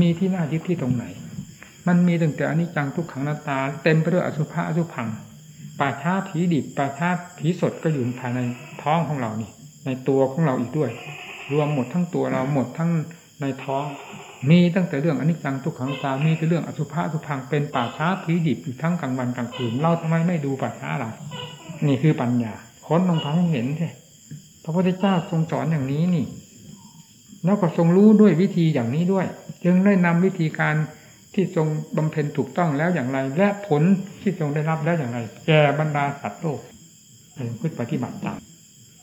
มีที่น่ายึดที่ตรงไหน มันมีตั้งแต่อนิจจังทุกขังนาตา เต็มไปด้วยอสุภะอสุพังป่าช้าผีดิบป่าช้าผีสดก็อยู่ภายในท้องของเรานี่ ในตัวของเราอีกด้วย รวมหมดทั้งตัวเราหมดทั้งในท้อง มีตั้งแต่เรื่องอนิจจังทุกขังตา มีแต่เรื่องอสุภะอสุพังเป็นป่าช้าผีดิบอยู่ทั้งกลางวันกลางคืน เราทำไมไม่ดูป่าช้าล่ะนี่คือปัญญาค้นลงทางให้เห็นใช่พระพุทธเจ้าทรงสอนอย่างนี้นี่ แล้วก็ทรงรู้ด้วยวิธีอย่างนี้ด้วย จึงได้นำวิธีการที่ทรงบำเพ็ญถูกต้องแล้วอย่างไร และผลที่ทรงได้รับแล้วอย่างไรแก่บรรดาสัตว์โลกเป็นพฤติปฏิบัติตาม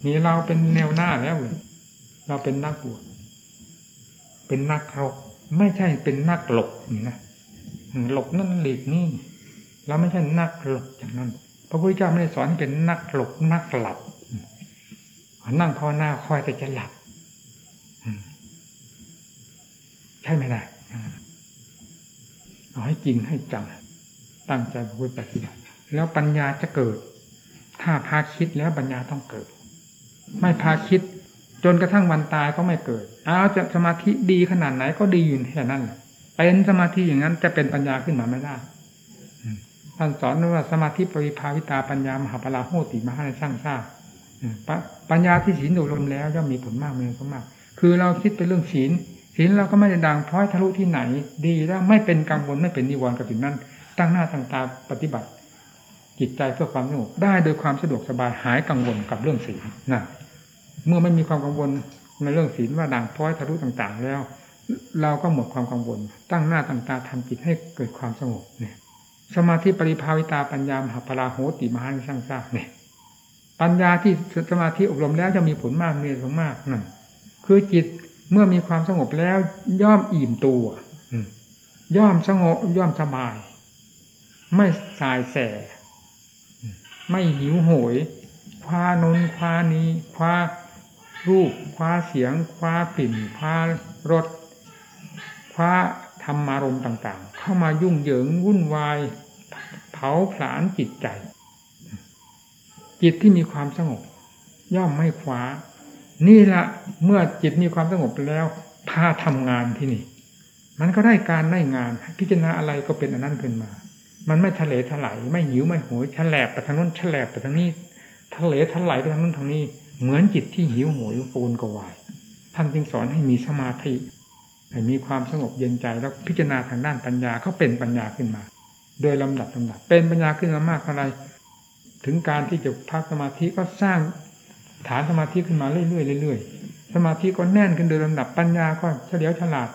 นี่เราเป็นแนวหน้าแล้วเลยเราเป็นนักบวชเป็นนักรบไม่ใช่เป็นนักหลบนี่นะหลบนั่นหลีกนี่เราไม่ใช่นักหลบอย่างนั้นพระพุทธเจ้าไม่ได้สอนเป็นนักหลบนักหลับนั่งภาวนาคอยแต่จะหลับ ใช่ไหมล่ะเอาให้จริงให้จังตั้งใจพระพุทธปฏิบัติแล้วปัญญาจะเกิด ถ้าพาคิดแล้วปัญญาต้องเกิด ไม่พาคิด จนกระทั่งวันตายก็ไม่เกิดเอาจะสมาธิดีขนาดไหนก็ดีอยู่แค่นั้นเป็นสมาธิอย่างนั้นจะเป็นปัญญาขึ้นมาไม่ได้ท่านสอนว่าสมาธิปริภาวิตาปัญญามหาปราโหติมหาในสร้างชาติปัญญาที่ศีลอบรมแล้วย่อมมีผลมากมีผลมาก คือเราคิดเป็นเรื่องศีล ศีลเราก็ไม่ได้ดังพร้อยทะลุที่ไหน ดีแล้วไม่เป็นกังวลไม่เป็นนิวรณ์กับสิ่งนั้น ตั้งหน้าตั้งตาปฏิบัติ จิตใจเพื่อความสงบได้โดยความสะดวกสบายหายกังวลกับเรื่องศีลนะเมื่อไม่มีความกังวลในเรื่องศีลว่าดังพร้อยทะลุต่างๆ แล้ว เราก็หมดความกังวล ตั้งหน้าตั้งตาทำจิตให้เกิดความสงบเนี่ย สมาธิปริภาวิตาปัญญามหาปราโหติมหานิสังสาเนี่ยปัญญาที่สมาธิอบรมแล้วจะมีผลมากมีผลมากนั่นคือจิต เมื่อมีความสงบแล้ว ย่อมอิ่มตัวย่อมสงบย่อมสบาย ไม่สายแส ไม่หิวโหย คว้านนคว้านี้ คว้ารูป คว้าเสียง คว้ากลิ่น คว้ารส คว้าธรรมารมต่าง ๆ เข้ามายุ่งเหยิงวุ่นวาย เผาผลาญจิตใจ จิตที่มีความสงบ ย่อมไม่คว้า นี่ละเมื่อจิตมีความสงบแล้วพาทำงานที่นี่ มันก็ได้การได้งาน พิจารณาอะไรก็เป็นอันนั้นขึ้นมา มันไม่ทะเลถลายไม่หิวไม่โหยฉลบไปทางนู้นฉลบไปทางนี้ทะเลถลายไปทางนู้นทางนี้ เหมือนจิตที่หิวโหยปูนกวายท่านจึงสอนให้มีสมาธิให้มีความสงบเย็นใจแล้วพิจารณาทางด้านปัญญาเขาเป็นปัญญาขึ้นมา โดยลำดับลำดับเป็นปัญญาขึ้นมามากเท่าไรถึงการที่จะพักสมาธิก็สร้าง ฐานสมาธิขึ้นมาเรื่อยๆเรื่อยๆสมาธิก็แน่นขึ้นโดยลำดับปัญญาก็เฉลียวฉลาด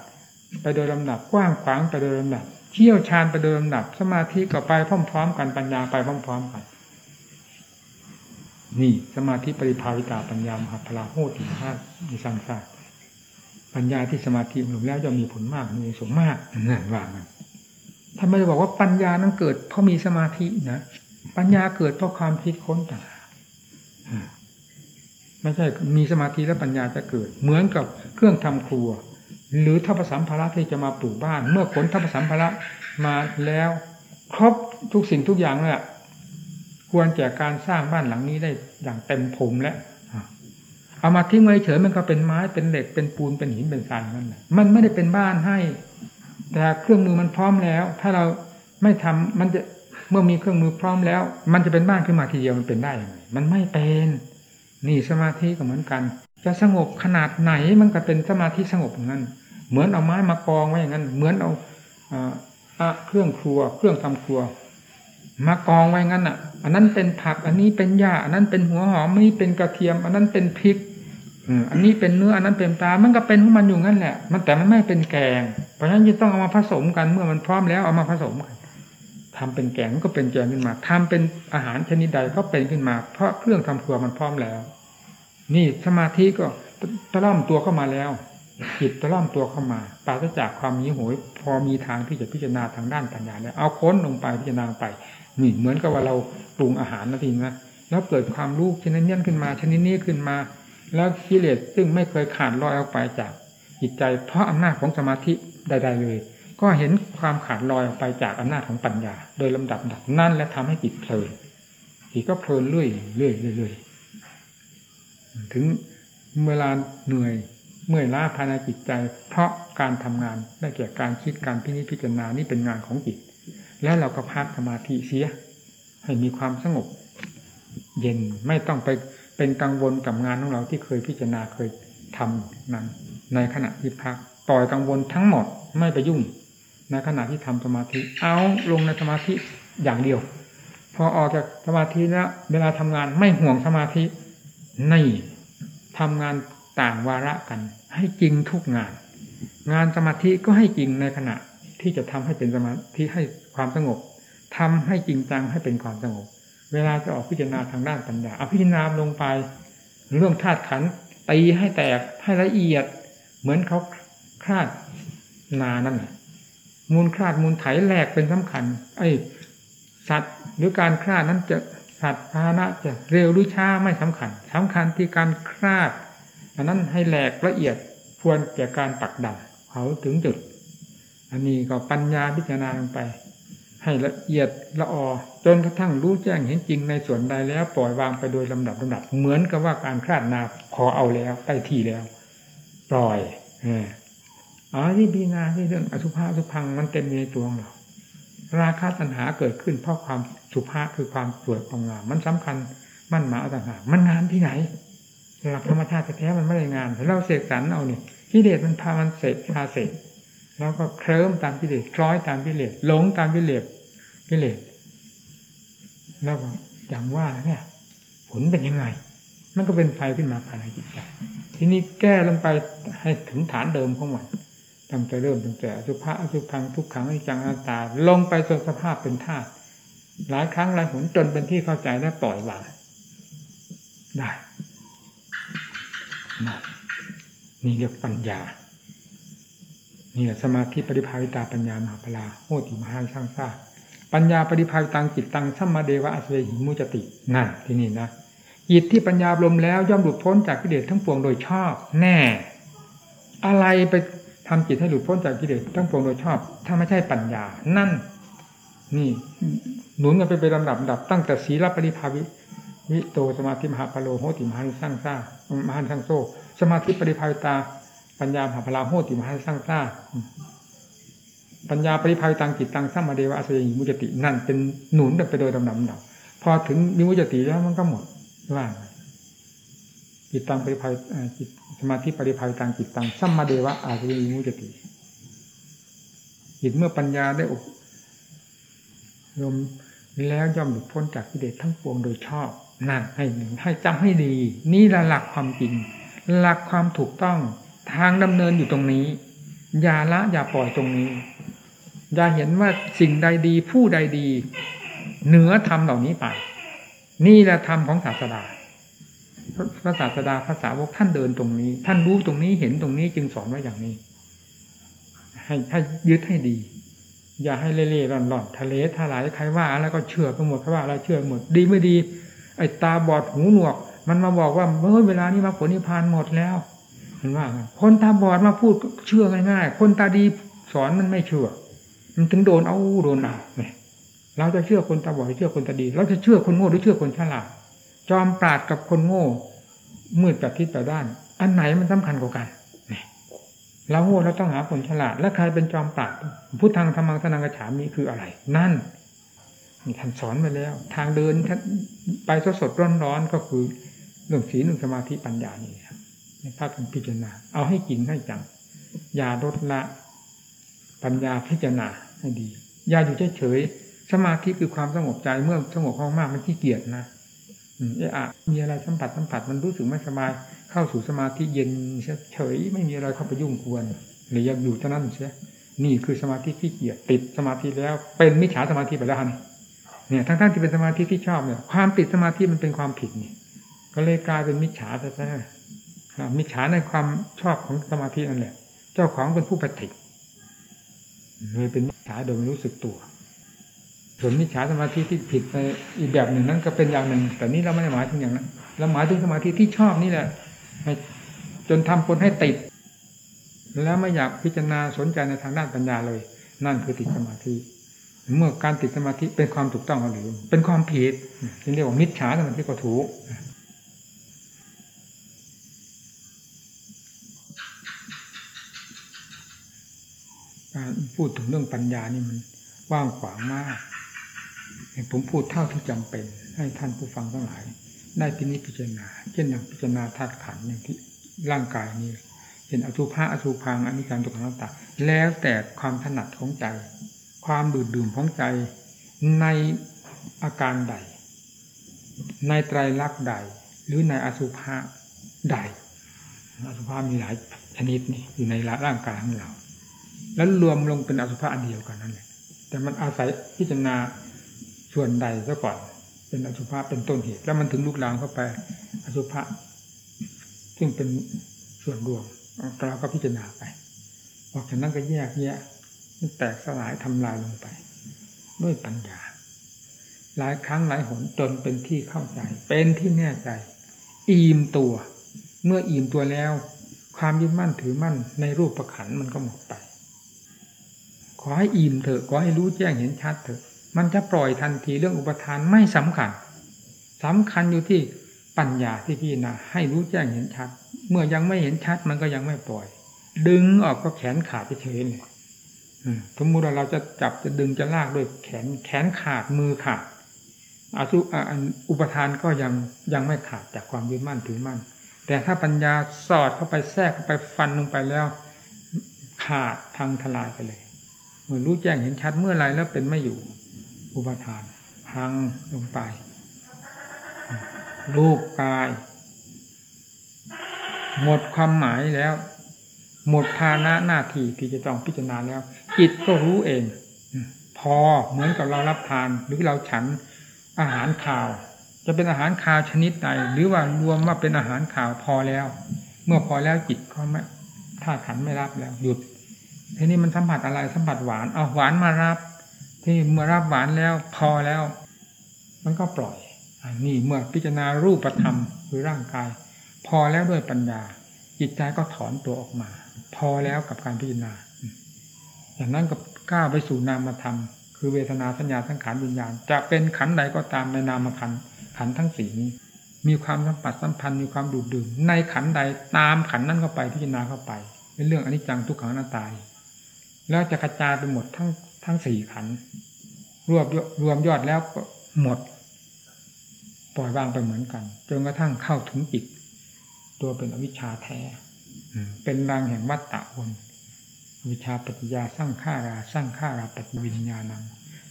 ไปโดยลำดับกว้างขวางไปโดยลำดับเชี่ยวชาญไปโดยลำดับ สมาธิก็ไปพร้อม ๆ กันปัญญาไปพร้อม ๆ กัน นี่สมาธิปริภาวิตาปัญญามหาพลาโหติห้ามีสังสารปัญญาที่สมาธิหนุนแล้วจะมีผลมากมีสูงมากนั่นว่ามันทำไมบอกว่าปัญญานั้นเกิดเพราะมีสมาธินะปัญญาเกิดเพราะความคิดค้นต่าง ไม่ใช่มีสมาธิและปัญญาจะเกิด เหมือนกับเครื่องทำครัว หรือทัพสัมภาระที่จะมาปลูกบ้าน เมื่อขนทัพสัมภาระมาแล้ว ครบทุกสิ่งทุกอย่างแล้วควรแก่การสร้างบ้านหลังนี้ได้อย่างเต็มภูมิแล้วเอามาทิ้งไว้เฉยมันก็เป็นไม้เป็นเหล็กเป็นปูนเป็นหินเป็นทรายนั่นแหละมันไม่ได้เป็นบ้านให้ แต่เครื่องมือมันพร้อมแล้ว ถ้าเราไม่ทำมันจะเมื่อมีเครื่องมือพร้อมแล้ว มันจะเป็นบ้านขึ้นมาทีเดียวมันเป็นได้ยังไงมันไม่เป็น นี่สมาธิก็เหมือนกัน จะสงบขนาดไหนมันก็เป็นสมาธิสงบอย่างนั้น เหมือนเอาไม้มากองไว้อย่างนั้น เหมือนเอาอะเครื่องครัว เครื่องทำครัว มากองไว้งั้นอะ อันนั้นเป็นผัก อันนี้เป็นหญ้า อันนั้นเป็นหัวหอมอันนี้เป็นกระเทียม อันนั้นเป็นพริกอันนี้เป็นเนื้ออันนั้นเป็นปลา มันก็เป็นของมันอยู่งั้นแหละ มันแต่มันไม่เป็นแกง เพราะฉะนั้นจึงต้องเอามาผสมกันเมื่อมันพร้อมแล้วเอามาผสมกัน ททำเป็นแกงก็เป็นแกงขึ้นมาทำเป็นอาหารชนิดใดก็เป็นขึ้นมา เพราะเครื่องทำครัวมันพร้อมแล้ว นี่สมาธิก็ตะล่อมตัวเข้ามาแล้วจิตตะล่อมตัวเข้ามาปราศจากความมีโหย พอมีทางที่จะพิจารณาทางด้านปัญญาแล้วเอาค้นลงไปพิจารณาไปนี่เหมือนกับว่าเราปรุงอาหารนะทีนะแล้วเกิดความรู้ชนิดนี้ขึ้นมา ชนิดนี้ขึ้นมา แล้วกิเลสซึ่งไม่เคยขาดลอยออกไปจากจิตใจ เพราะอำนาจของสมาธิใด ๆ เลย ก็เห็นความขาดลอยออกไปจากอำนาจของปัญญา โดยลำดับดับนั่นและทำให้จิตเพลินจิตก็เพลินเรื่อยเรื่อยเรื่อยถึงเวลาเหนื่อยเมื่อยล้าภายในจิตใจ เพราะการทำงานได้แก่การคิดการพินิจพิจารณานี่เป็นงานของจิต แล้วเราก็พักสมาธิเสีย ให้มีความสงบ เย็นไม่ต้องไปเป็นกังวลกับงานของเราที่เคยพิจารณาเคยทำนั้นในขณะที่พักปล่อยกังวลทั้งหมดไม่ไปยุ่ง ในขณะที่ทำสมาธิ เอาลงในสมาธิอย่างเดียว พอออกจากสมาธิแล้วเวลาทำงานไม่ห่วงสมาธินี่ทำงานต่างวาระกัน ให้จริงทุกงาน งานสมาธิก็ให้จริงในขณะที่จะทำให้เป็นสมาธิให้ความสงบทำให้จริงจังให้เป็นความสงบ เวลาจะออกพิจารณาทางด้านปัญญาเอาพิจารณาลงไป เรื่องธาตุขันตีให้แตกให้ละเอียด เหมือนเขาคาดนานั่นแหละ มูลคลาดมูลไถแหลกเป็นสำคัญ ไอ้สัตว์หรือการคลาดนั้นจะสัตว์พาหนะจะเร็วหรือช้าไม่สำคัญสำคัญที่การคลาดอันนั้นให้แหลกละเอียดควรแก่การปักดับเขาถึงจุด อันนี้ก็ปัญญาพิจารณาลงไป ให้ละเอียดละออจนกระทั่งรู้แจ้งเห็นจริงในส่วนใดแล้ว ปล่อยวางไปโดยลำดับลำดับเหมือนกับว่าการคลาดนาพอเอาแล้วได้ที่แล้ว ปล่อยอ อ๋อที่พีนาที่เรื่องอสุภะอสุพังมันเต็มในตัวเราราคะตัณหาเกิดขึ้นเพราะความสุภาคือความสวยความงาม มันสำคัญมั่นหมายต่างหากมันงานที่ไหนหลักธรรมชาติแท้มันไม่ได้งานแต่เราเสกสรรเอาเนี่ยกิเลสมันพามันเสกพาเสกแล้วก็เคลิ้มตามกิเลสคล้อยตามกิเลสหลงตามกิเลสกิเลสแล้วก็อย่างว่าเนี่ยผลเป็นยังไง มันก็เป็นไฟขึ้นมาภายในจิตใจทีนี้แก้ลงไปให้ถึงฐานเดิมของมัน ตั้งแต่เริ่มตั้งแต่สุภะอสุพังทุกขังอนิจจังอนัตตา ลงไปจนสภาพเป็นธาตุหลายครั้งหลายหนจนเป็นที่เข้าใจและปล่อยวางได้นี่เรียกปัญญานี่แหละสมาธิปริภาวิตาปัญญามหาพลาโหติมหาช่างซาปัญญาปริภาวิตังจิตตังสัมมาเดวะอสเวหิมุจตินั่นที่นี่นะจิตที่ปัญญาลมแล้วย่อมหลุดพ้นจากกิเลสทั้งปวงโดยชอบ แน่ อะไรไป ทำจิตให้หลุดพ้นจากกิเลสทั้งปวงโดยชอบ ถ้าไม่ใช่ปัญญา นั่น นี่หนุนกันไปเป็นลำดับดับตั้งแต่ศีลปริภาวิวิโตสมาธิมหาพโลโหติมหาสร้างซ่ามหันสร้างโซสมาธิปริภาวิตา ปัญญามหาพลาโหติมหาสร้างซ่าปัญญาปริภาวิตังจิตตังสัมมาเดวะอาศัยมุจตินั่นเป็นหนุนไปโดยลำดับดับพอถึงวิมุจติแล้วมันก็หมดว่า จิตตังปริภาจิตสมาธิปริภาวิตังจิตตังสัมมาเดวะอาศัยมุจติจิตเมื่อปัญญาได้อบรมแล้วย่อมหลุดพ้นจากกิเลสทั้งปวงโดยชอบนั่นให้ให้จำให้ดี นี่ละหลักความจริง หลักความถูกต้องทางดำเนินอยู่ตรงนี้ อย่าละอย่าปล่อยตรงนี้ อย่าเห็นว่าสิ่งใดดีผู้ใดดี เหนือธรรมเหล่านี้ไป นี่แหละธรรมของศาสดา พระศาสดาภาษาวกท่านเดินตรงนี้ ท่านรู้ตรงนี้เห็นตรงนี้จึงสอนไว้อย่างนี้ ให้ให้ยึดให้ดี อย่าให้เล่ๆร่อนๆทะเลทลายใครว่าแล้วก็เชื่อไปหมดใครว่าอะไรเชื่อหมดดีไม่ดี ไอ้ตาบอดหูหนวก มันมาบอกว่าเมื่อเวลานี้มาผลนิพพานหมดแล้วเห็นว่าคนตาบอดมาพูดเชื่อง่ายๆคนตาดีสอนมันไม่เชื่อ มันถึงโดนเอาโดนเอาเนี่ยเราจะเชื่อคนตาบอดหรือเชื่อคนตาดี เราจะเชื่อคนโง่หรือเชื่อคนฉลาดจอมปราดกับคนโง่ มืดแบบทิศแบบด้าน อันไหนมันสำคัญกว่ากันเราโง่เราต้องหาคนฉลาด และใครเป็นจอมปราดพุทธังธรรมังสนังกระฉามีคืออะไร นั่นมีท่านสอนไปแล้ว ทางเดินไปสดสดร้อนร้อนก็คือเรื่องศีลเรื่องสมาธิปัญญานี่ครับในภาคพิจารณา เอาให้กินให้จังอย่าลดละปัญญาพิจารณาให้ดี อย่าอยู่เฉยๆสมาธิคือความสงบใจเมื่อสงบมากๆมันขี้เกียจนะ เอออะมีอะไรสัมผัสสัมผัสมันรู้สึกไม่สบาย เข้าสู่สมาธิเย็นเฉยไม่มีอะไรเข้าไปยุ่งควรหรืออยากอยู่เท่านั้นเสียนี่คือสมาธิที่เกียจติดสมาธิแล้ว เป็นมิจฉาสมาธิไปแล้วนี่เนี่ยทั้งๆที่เป็นสมาธิที่ชอบเนี่ย ความติดสมาธิมันเป็นความผิดนี่ ก็เลยกลายเป็นมิจฉาแต่มิจฉาในความชอบของสมาธินั่นแหละ เจ้าของเป็นผู้ปฏิเลยเป็นมิจฉาโดยไม่รู้สึกตัว ส่วนมิจฉาสมาธิที่ผิดในอีกแบบหนึ่งนั้นก็เป็นอย่างหนึ่ง แต่นี้เราไม่ได้หมายถึงอย่างนั้นเราหมายถึงสมาธิที่ชอบนี่แหละจนทำคนให้ติด แล้วไม่อยากพิจารณาสนใจในทางด้านปัญญาเลย นั่นคือติดสมาธิ เมื่อการติดสมาธิเป็นความถูกต้องหรือเป็นความผิดจึงเรียกว่ามิจฉาสมาธิก็ถูกพูดถึงเรื่องปัญญานี่มันว่างขวางมาก ผมพูดเท่าที่จำเป็น ให้ท่านผู้ฟังทั้งหลาย ได้พินิจพิจารณา เช่นอย่างพิจารณาธาตุขันธ์อย่างที่ร่างกายนี้เห็นอสุภะอสุพังอนิจจังตุกขังตาแล้วแต่ความถนัดของใจ ความดื่มดื่มของใจ ในอาการใด ในไตรลักษณ์ใด หรือในอสุภะใด อสุภะมีหลายชนิดนี่อยู่ในร่างกายของเรา แล้วรวมลงเป็นอสุภะอันเดียวกันนั่นแหละแต่มันอาศัยพิจารณา ส่วนใดซะก่อน เป็นอสุภะเป็นต้นเหตุ แล้วมันถึงลุกลามเข้าไป อสุภะซึ่งเป็นส่วนรวมเราก็พิจารณาไปออกจากนั้นก็แยกแยะแตกสลายทำลายลงไป ด้วยปัญญา หลายครั้งหลายหนจนเป็นที่เข้าใจ เป็นที่แน่ใจ อิ่มตัว เมื่ออิ่มตัวแล้ว ความยึดมั่นถือมั่นในรูปประขันมันก็หมดไป ขอให้อิ่มเถอะขอให้รู้แจ้งเห็นชัดเถอะ มันจะปล่อยทันทีเรื่องอุปทานไม่สำคัญสำคัญอยู่ที่ปัญญาที่พี่นะให้รู้แจ้งเห็นชัด เมื่อยังไม่เห็นชัดมันก็ยังไม่ปล่อย ดึงออกก็แขนขาดเฉยเลยสมมติว่าเราจะจับจะดึงจะลากด้วยแขนแขนขาดมือขาดอาสุอุปทานก็ยังยังไม่ขาดจากความยึดมั่นถือมั่น แต่ถ้าปัญญาสอดเข้าไปแทรกเข้าไปฟันลงไปแล้ว ขาดทางทลายไปเลย เมื่อรู้แจ้งเห็นชัดเมื่อไรแล้วเป็นไม่อยู่ อุปทาน พังลงไปรูปกาย หมดความหมายแล้ว หมดภาณะหน้าที่ที่จะต้องพิจารณาแล้วจิตก็รู้เอง พอเหมือนกับเรารับทานหรือเราฉันอาหารข่าว จะเป็นอาหารข่าวชนิดใดหรือว่ารวมว่าเป็นอาหารข่าวพอแล้ว เมื่อพอแล้วจิตก็ไม่ถ้าขันไม่รับแล้ว หยุดทีนี้มันสัมผัสอะไรสัมผัสหวานเอาหวานมารับ ที่เมื่อรับหวานแล้วพอแล้ว มันก็ปล่อยอนี่เมื่อพิจารณารูปธรรมคือร่างกาย พอแล้วด้วยปัญญา จิตใจก็ถอนตัวออกมา พอแล้วกับการพิจารณาอย่างนั้นก็กล้าไปสู่นามธรรมคือเวทนาสัญญาสังขารวิญญาณ จะเป็นขันใดก็ตามในนามขันขันทั้งสี่นี้ มีความสัมผัสสัมพันธ์มีความดูดดื่มในขันใดตามขันนั้นเข้าไปพิจารณาเข้าไปเป็นเรื่องอนิจจังทุกขังหน้าตาย แล้วจะกระจายไปหมดทั้ง ทั้งสี่ขันรวบรวมยอดแล้วก็หมด ปล่อยวางไปเหมือนกัน จนกระทั่งเข้าถึงจิต ตัวเป็นอวิชชาแท้เป็นรังแห่งวัฏฏะวนวิชาปฏิยาสร้างข้าราสร้างข้าราปฏิวิญญาณัง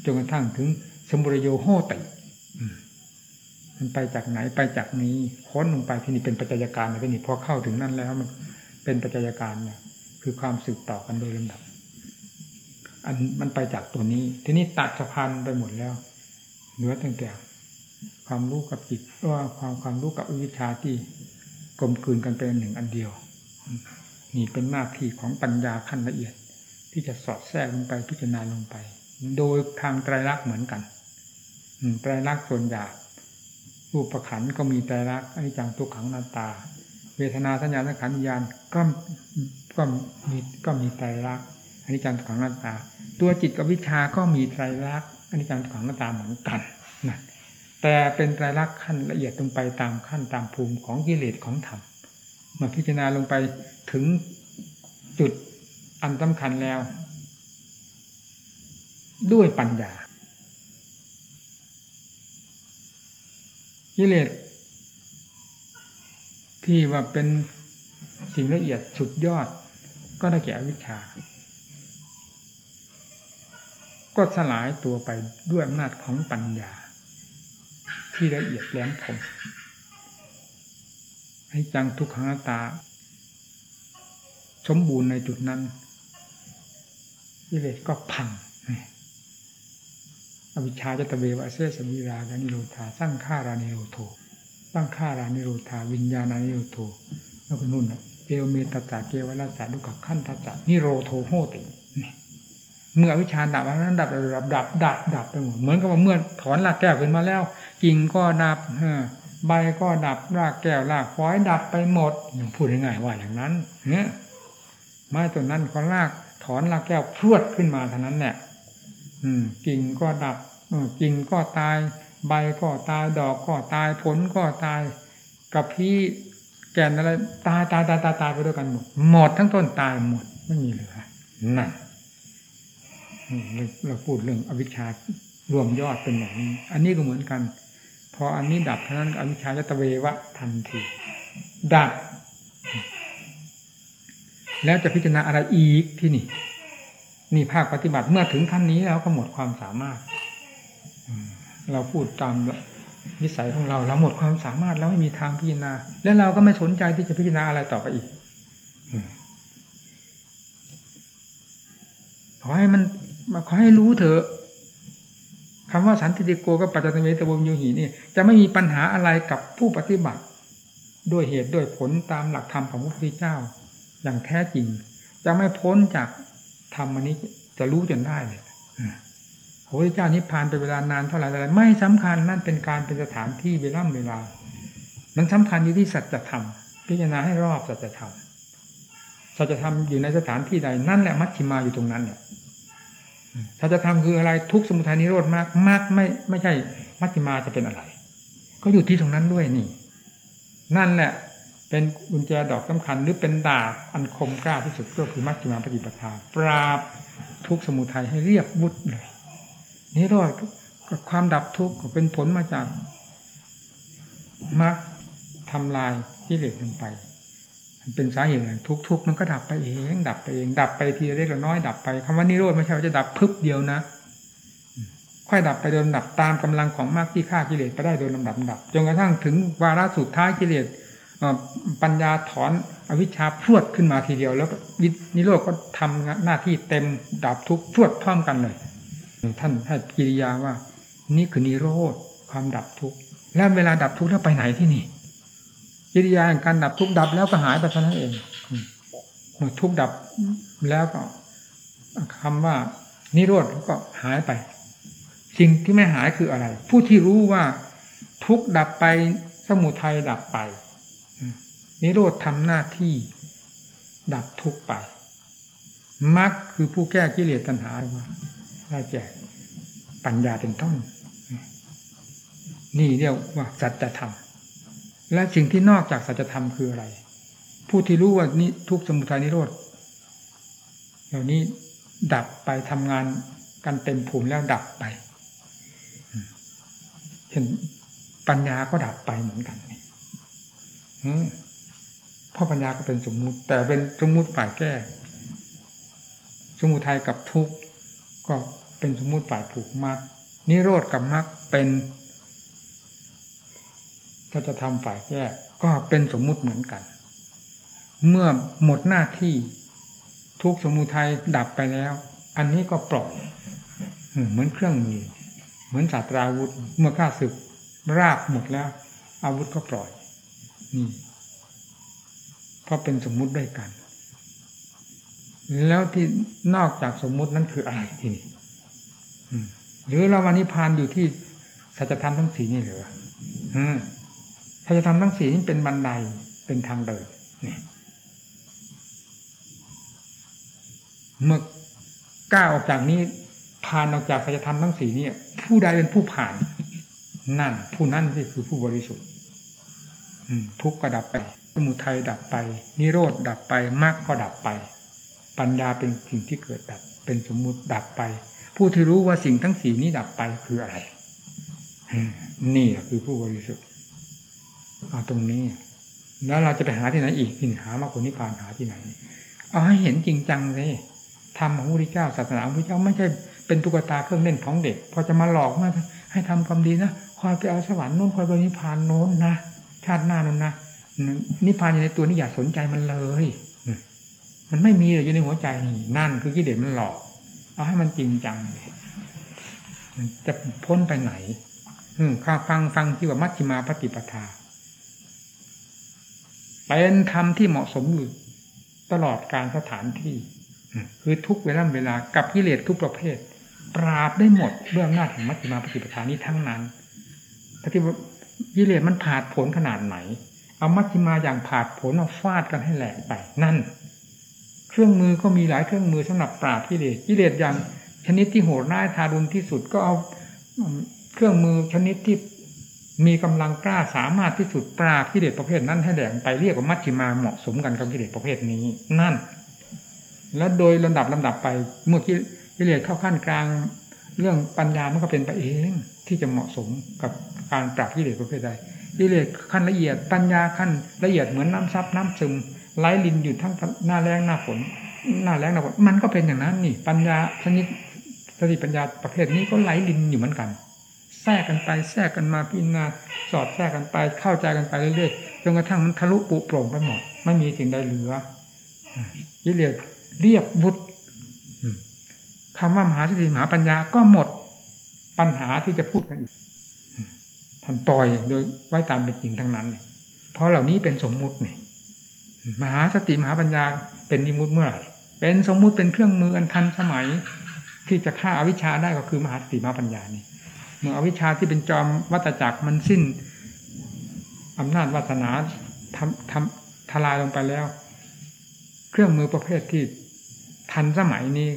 จนกระทั่งถึงสมุรโยโหติมันไปจากไหนไปจากนี้ค้นลงไปที่นี่เป็นปัจจัยการนะที่นี่พอเข้าถึงนั่นแล้วมันเป็นปัจจัยการเนี่ยคือความสืบต่อกันโดยลำดับ อันมันไปจากตัวนี้ ทีนี้ตัดสะพานไปหมดแล้ว เหลือตั้งแต่ความรู้กับจิตว่าความความรู้กับวิชาที่กลมกลืนกันเป็นหนึ่งอันเดียว นี่เป็นหน้าที่ของปัญญาขั้นละเอียด ที่จะสอดแทรกลงไปพิจารณาลงไป โดยทางไตรลักษณ์เหมือนกันไตรลักษณ์ส่วนหยาบรูปประขันก็มีไตรลักษณ์อนิจจังทุกขังนาตา เวทนาสัญญาสังขารวิญญาณก็ก็มีก็มีไตรลักษณ์ อนิจจังขังนาตา ตัวจิตกับวิชาก็มีไตรลักษณ์อนิจจังขังนาตาเหมือนกันนะแต่เป็นไตรลักษณ์ขั้นละเอียดลงไปตามขั้นตามภูมิของกิเลสของธรรมมื่อพิจารณาลงไปถึงจุดอันสำคัญแล้ว ด้วยปัญญากิเลสที่ว่าเป็นสิ่งละเอียดสุดยอดก็ได้แก่วิชา ก็สลายตัวไปด้วยอำนาจของปัญญา ที่ละเอียดแหลมคมให้จังทุกขังตา สมบูรณ์ในจุดนั้นกิเลสก็พังอวิชชาจตเววะเสสมิรากานิโรธาสร้างฆ่ารานิโรโทสร้างฆ่ารานิโรธาวิญญาณานิโรโทแล้วก็นู่นเกวเมตตาเกวราสาดุกขั้นทัจจนิโรโทโหติ เมื่อวิชาดับอันนั้นดับดับดับดับดับไปหมดเหมือนกับว่าเมื่อถอนรากแก้วขึ้นมาแล้วกิ่งก็ดับใบก็ดับรากแก้วรากฟอยดับไปหมดพูดง่ายๆว่าอย่างนั้นเนี่ยไม้ต้นนั้นก็รากถอนรากแก้วพรวดขึ้นมาเท่านั้นแหละอืม กิ่งก็ดับกิ่งก็ตาย ใบก็ตายดอกก็ตายผลก็ตายกับพี่แก่นอะไรตายตายตายตายตายไปด้วยกันหมดหมดทั้งต้นตายหมดไม่มีเหลือนั่น เราพูดเรื่องอวิชชารวมยอดเป็นแบบนี้ อันนี้ก็เหมือนกัน พออันนี้ดับเท่านั้นอวิชชาจะตะเววะทันที ดับ แล้วจะพิจารณาอะไรอีกที่นี่ นี่ภาคปฏิบัติเมื่อถึงขั้นนี้แล้วก็หมดความสามารถ เราพูดตามวิสัยของเราเราหมดความสามารถแล้วไม่มีทางพิจารณา แล้วเราก็ไม่สนใจที่จะพิจารณาอะไรต่อไปอีกขอให้มัน มาขอให้รู้เถอะคำว่าสันติโกกับปัจจตเวตบมโยหีนี่จะไม่มีปัญหาอะไรกับผู้ปฏิบัติ ด้วยเหตุด้วยผลตามหลักธรรมของพระพุทธเจ้า อย่างแท้จริง จะไม่พ้นจากธรรมอันนี้จะรู้จนได้เลยพระพุทธเจ้านิพพานเป็นเวลานานเท่าไหร่อะไรไม่สำคัญนั่นเป็นการเป็นสถานที่เวลาเวลามันสำคัญอยู่ที่สัจธรรม พิจารณาให้รอบสัจธรรมสัจธรรมอยู่ในสถานที่ใดนั่นแหละมัชชิมาอยู่ตรงนั้นเนี่ย สัจธรรมคืออะไรทุกสมุทัยนิโรธมากมากไม่ไม่ใช่มัชฌิมาจะเป็นอะไร ก็อยู่ที่ตรงนั้นด้วยนี่ นั่นแหละ เป็นกุญแจดอกสำคัญหรือเป็นดาบอันคมกล้าที่สุดก็คือมัชฌิมาปฏิปทา ปราบทุกสมุทัยให้เรียบวุดเลยนิโรธกับความดับทุกข์เป็นผลมาจากมรรคทำลายกิเลสลงไป เป็นสาเหตุทุกทุกมันก็ดับไปเอง ดับไปเอง ดับไปทีเล็กน้อยดับไปคำว่านิโรธไม่ใช่ว่าจะดับพึบเดียวนะค่อยดับไปโดยลำดับตามกำลังของมรรคที่ฆ่ากิเลสไปได้โดยลำดับดับจนกระทั่งถึงวาระสุดท้ายกิเลสปัญญาถอนอวิชชาพรวดขึ้นมาทีเดียว แล้วนิโรธก็ทำหน้าที่เต็มดับทุกพรวดพร้อมกันเลย ท่านให้กิริยาว่า นี่คือนิโรธความดับทุกข์แล้วเวลาดับทุกข์แล้วไปไหนที่นี่ กิริยาการดับทุกข์ดับแล้วก็หายไปเท่านั้นเองเมื่อทุกข์ดับแล้วก็คำว่านิโรธก็หายไป สิ่งที่ไม่หายคืออะไร ผู้ที่รู้ว่าทุกข์ดับไปสมุทัยดับไปนิโรธทำหน้าที่ดับทุกข์ไปมรรคคือผู้แก้กิเลสตัณหาว่าได้แก่ปัญญาเป็นต้นนี่เรียกว่าสัจธรรม และสิ่งที่นอกจากสัจธรรมคืออะไร ผู้ที่รู้ว่านี่ทุกสมุทัยนิโรธเหล่านี้ดับไปทำงานกันเต็มภูมิแล้วดับไป เห็นปัญญาก็ดับไปเหมือนกันเพราะปัญญาก็เป็นสมมุติ แต่เป็นสมมุติฝ่ายแก้ สมุทัยกับทุกข์ก็เป็นสมมุติฝ่ายผูกมากนิโรธกับมรรคเป็น ก็จะทำฝ่ายแก้ก็เป็นสมมุติเหมือนกัน เมื่อหมดหน้าที่ทุกสมุทัยดับไปแล้ว อันนี้ก็ปล่อยเหมือนเครื่องมือ เหมือนศาสตราวุธ เมื่อข้าศึกราบหมดแล้ว อาวุธก็ปล่อย นี่เพราะเป็นสมมุติด้วยกัน แล้วที่นอกจากสมมุตินั้นคืออะไรทีนี่หรือเราวันนี้พานอยู่ที่สัจธรรมทั้งสี่นี่เหรออืม ถ้าจะทำทั้งสี่นี้เป็นบันไดเป็นทางเดินเนี่ยเมื่อก้าวออกจากนี้ผ่านออกจากสัจธรรมทั้งสี่นี้ผู้ใดเป็นผู้ผ่าน นั่น ผู้นั่นที่คือผู้บริสุทธิ์ทุกข์ก็ดับไปสมุทัยดับไป นิโรธดับไปมรรคก็ดับไป ปัญญาเป็นสิ่งที่เกิดดับ เป็นสมมุติดับไป ผู้ที่รู้ว่าสิ่งทั้งสี่นี้ดับไปคืออะไรนี่คือผู้บริสุทธิ์ เอาตรงนี้ แล้วเราจะไปหาที่ไหนอีกที่หามากกว่านิพพานหาที่ไหน เอาให้เห็นจริงจังเลยธรรมของพระพุทธเจ้าศาสนาของพระพุทธเจ้าไม่ใช่เป็นตุ๊กตาเครื่องเล่นของเด็ก พอจะมาหลอกมาให้ทำความดีนะคอยไปเอาสวรรค์โน้นคอยไปนิพพานโน้นนะชาติหน้านั้นนะนิพพานอยู่ในตัวนี้อย่าสนใจมันเลยมันไม่มีเลยอยู่ในหัวใจนี่นั่นคือกิเลสมันหลอก เอาให้มันจริงจังมันจะพ้นไปไหนอืมข้าฟังฟังที่ว่ามัชฌิมาปฏิปทา เป็นธรรมที่เหมาะสมอยู่ตลอดการสถานที่ คือทุกเวลาเวลากับกิเลสทุกประเภท ปราบได้หมดเรื่องหน้าจของมัชฌิมาปฏิปทานี้ทั้งนั้นปฏิกิเลสมันผาดผลขนาดไหน เอามัชฌิมาอย่างผาดผลมาฟาดกันให้แหลกไปนั่น เครื่องมือก็มีหลายเครื่องมือสำหรับปราบกิเลสกิเลสอย่างชนิดที่โหดร้ายทารุณที่สุดก็เอาเครื่องมือชนิดที่ มีกำลังกล้าสามารถที่สุดปราบกิเลสประเภทนั้นให้แหลกไปเรียกว่ามัชฌิมาเหมาะสมกันกับกิเลสประเภทนี้ นั่น และโดยลำดับลำดับไปเมื่อกิเลสเข้าขั้นกลาง เรื่องปัญญามันก็เป็นไปเองที่จะเหมาะสมกับการปราบกิเลสประเภทใดกิเลสขั้นละเอียดปัญญาขั้นละเอียดเหมือนน้ำซับน้ำซึมไหลลินอยู่ทั้งหน้าแรงหน้าฝนหน้าแรงหน้าฝนมันก็เป็นอย่างนั้นนี่ ปัญญาชนิดสติปัญญาประเภทนี้ก็ไหลลินอยู่เหมือนกัน แทรกกันไปแทรกกันมาพิจารณาสอดแทรกกันไป เข้าใจกันไปเรื่อยๆจนกระทั่งมันทะลุปุโปร่งไปหมดไม่มีสิ่งใดเหลือกิเลสเรียบวุฒคำว่ามหาสติมหาปัญญาก็หมดปัญหาที่จะพูดกันอีกท่านปล่อยโดยไว้ตามเป็นจริงทั้งนั้นเนี่ยเพราะเหล่านี้เป็นสมมุติเนี่ยมหาสติมหาปัญญาเป็นนิมุติเมื่อไหร่เป็นสมมุติเป็นเครื่องมืออันทันสมัย ที่จะฆ่าอาวิชชาได้ก็คือมหาสติมหาปัญญานี่ เมื่ออวิชชาที่เป็นจอมวัตจักรมันสิ้นอำนาจวาสนาทำทำทลายลงไปแล้ว เครื่องมือประเภทที่ทันสมัยนี้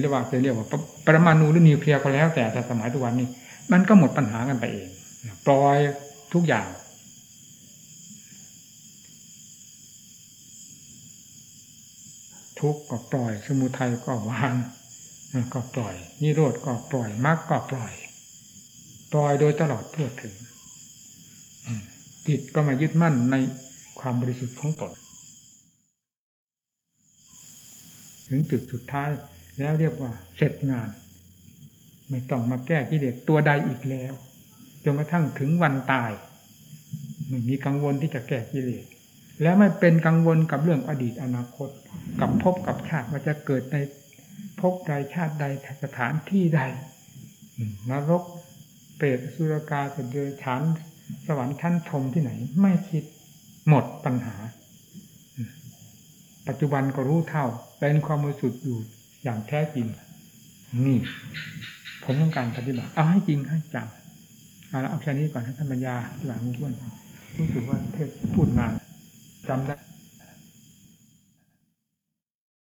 เรียกว่าเรียกว่าปรมาณูหรือนิวเคลียร์ก็แล้ว แต่แต่สมัยทุกวันนี้ มันก็หมดปัญหากันไปเองปล่อยทุกอย่าง ทุกก็ปล่อย สมุทัยก็วางก็ปล่อยนิโรธก็ปล่อยมรรคก็ปล่อย ปล่อยโดยตลอดทั่วถึงจิตก็มายึดมั่นในความบริสุทธิ์ของตนถึงจุดสุดท้ายแล้วเรียกว่าเสร็จงาน ไม่ต้องมาแก้กิเลสตัวใดอีกแล้วจนกระทั่งถึงวันตายไม่มีกังวลที่จะแก้กิเลสแล้วไม่เป็นกังวลกับเรื่องอดีตอนาคต กับภพกับชาติว่าจะเกิดในภพใดชาติใดสถานที่ใดนรก เปรตสุรกาสเดรัจฉานสวรรค์ชั้นพรมที่ไหน ไม่คิดหมดปัญหา ปัจจุบันก็รู้เท่าเป็นความบริสุทธิ์อยู่อย่างแท้จริง นี่ ผมต้องการปฏิบัติเอาให้จริงให้จังเอาละเอาแค่นี้ก่อนท่านปัญญาหลังมุ่นรู้สึกว่าเทศพูดนานจำได้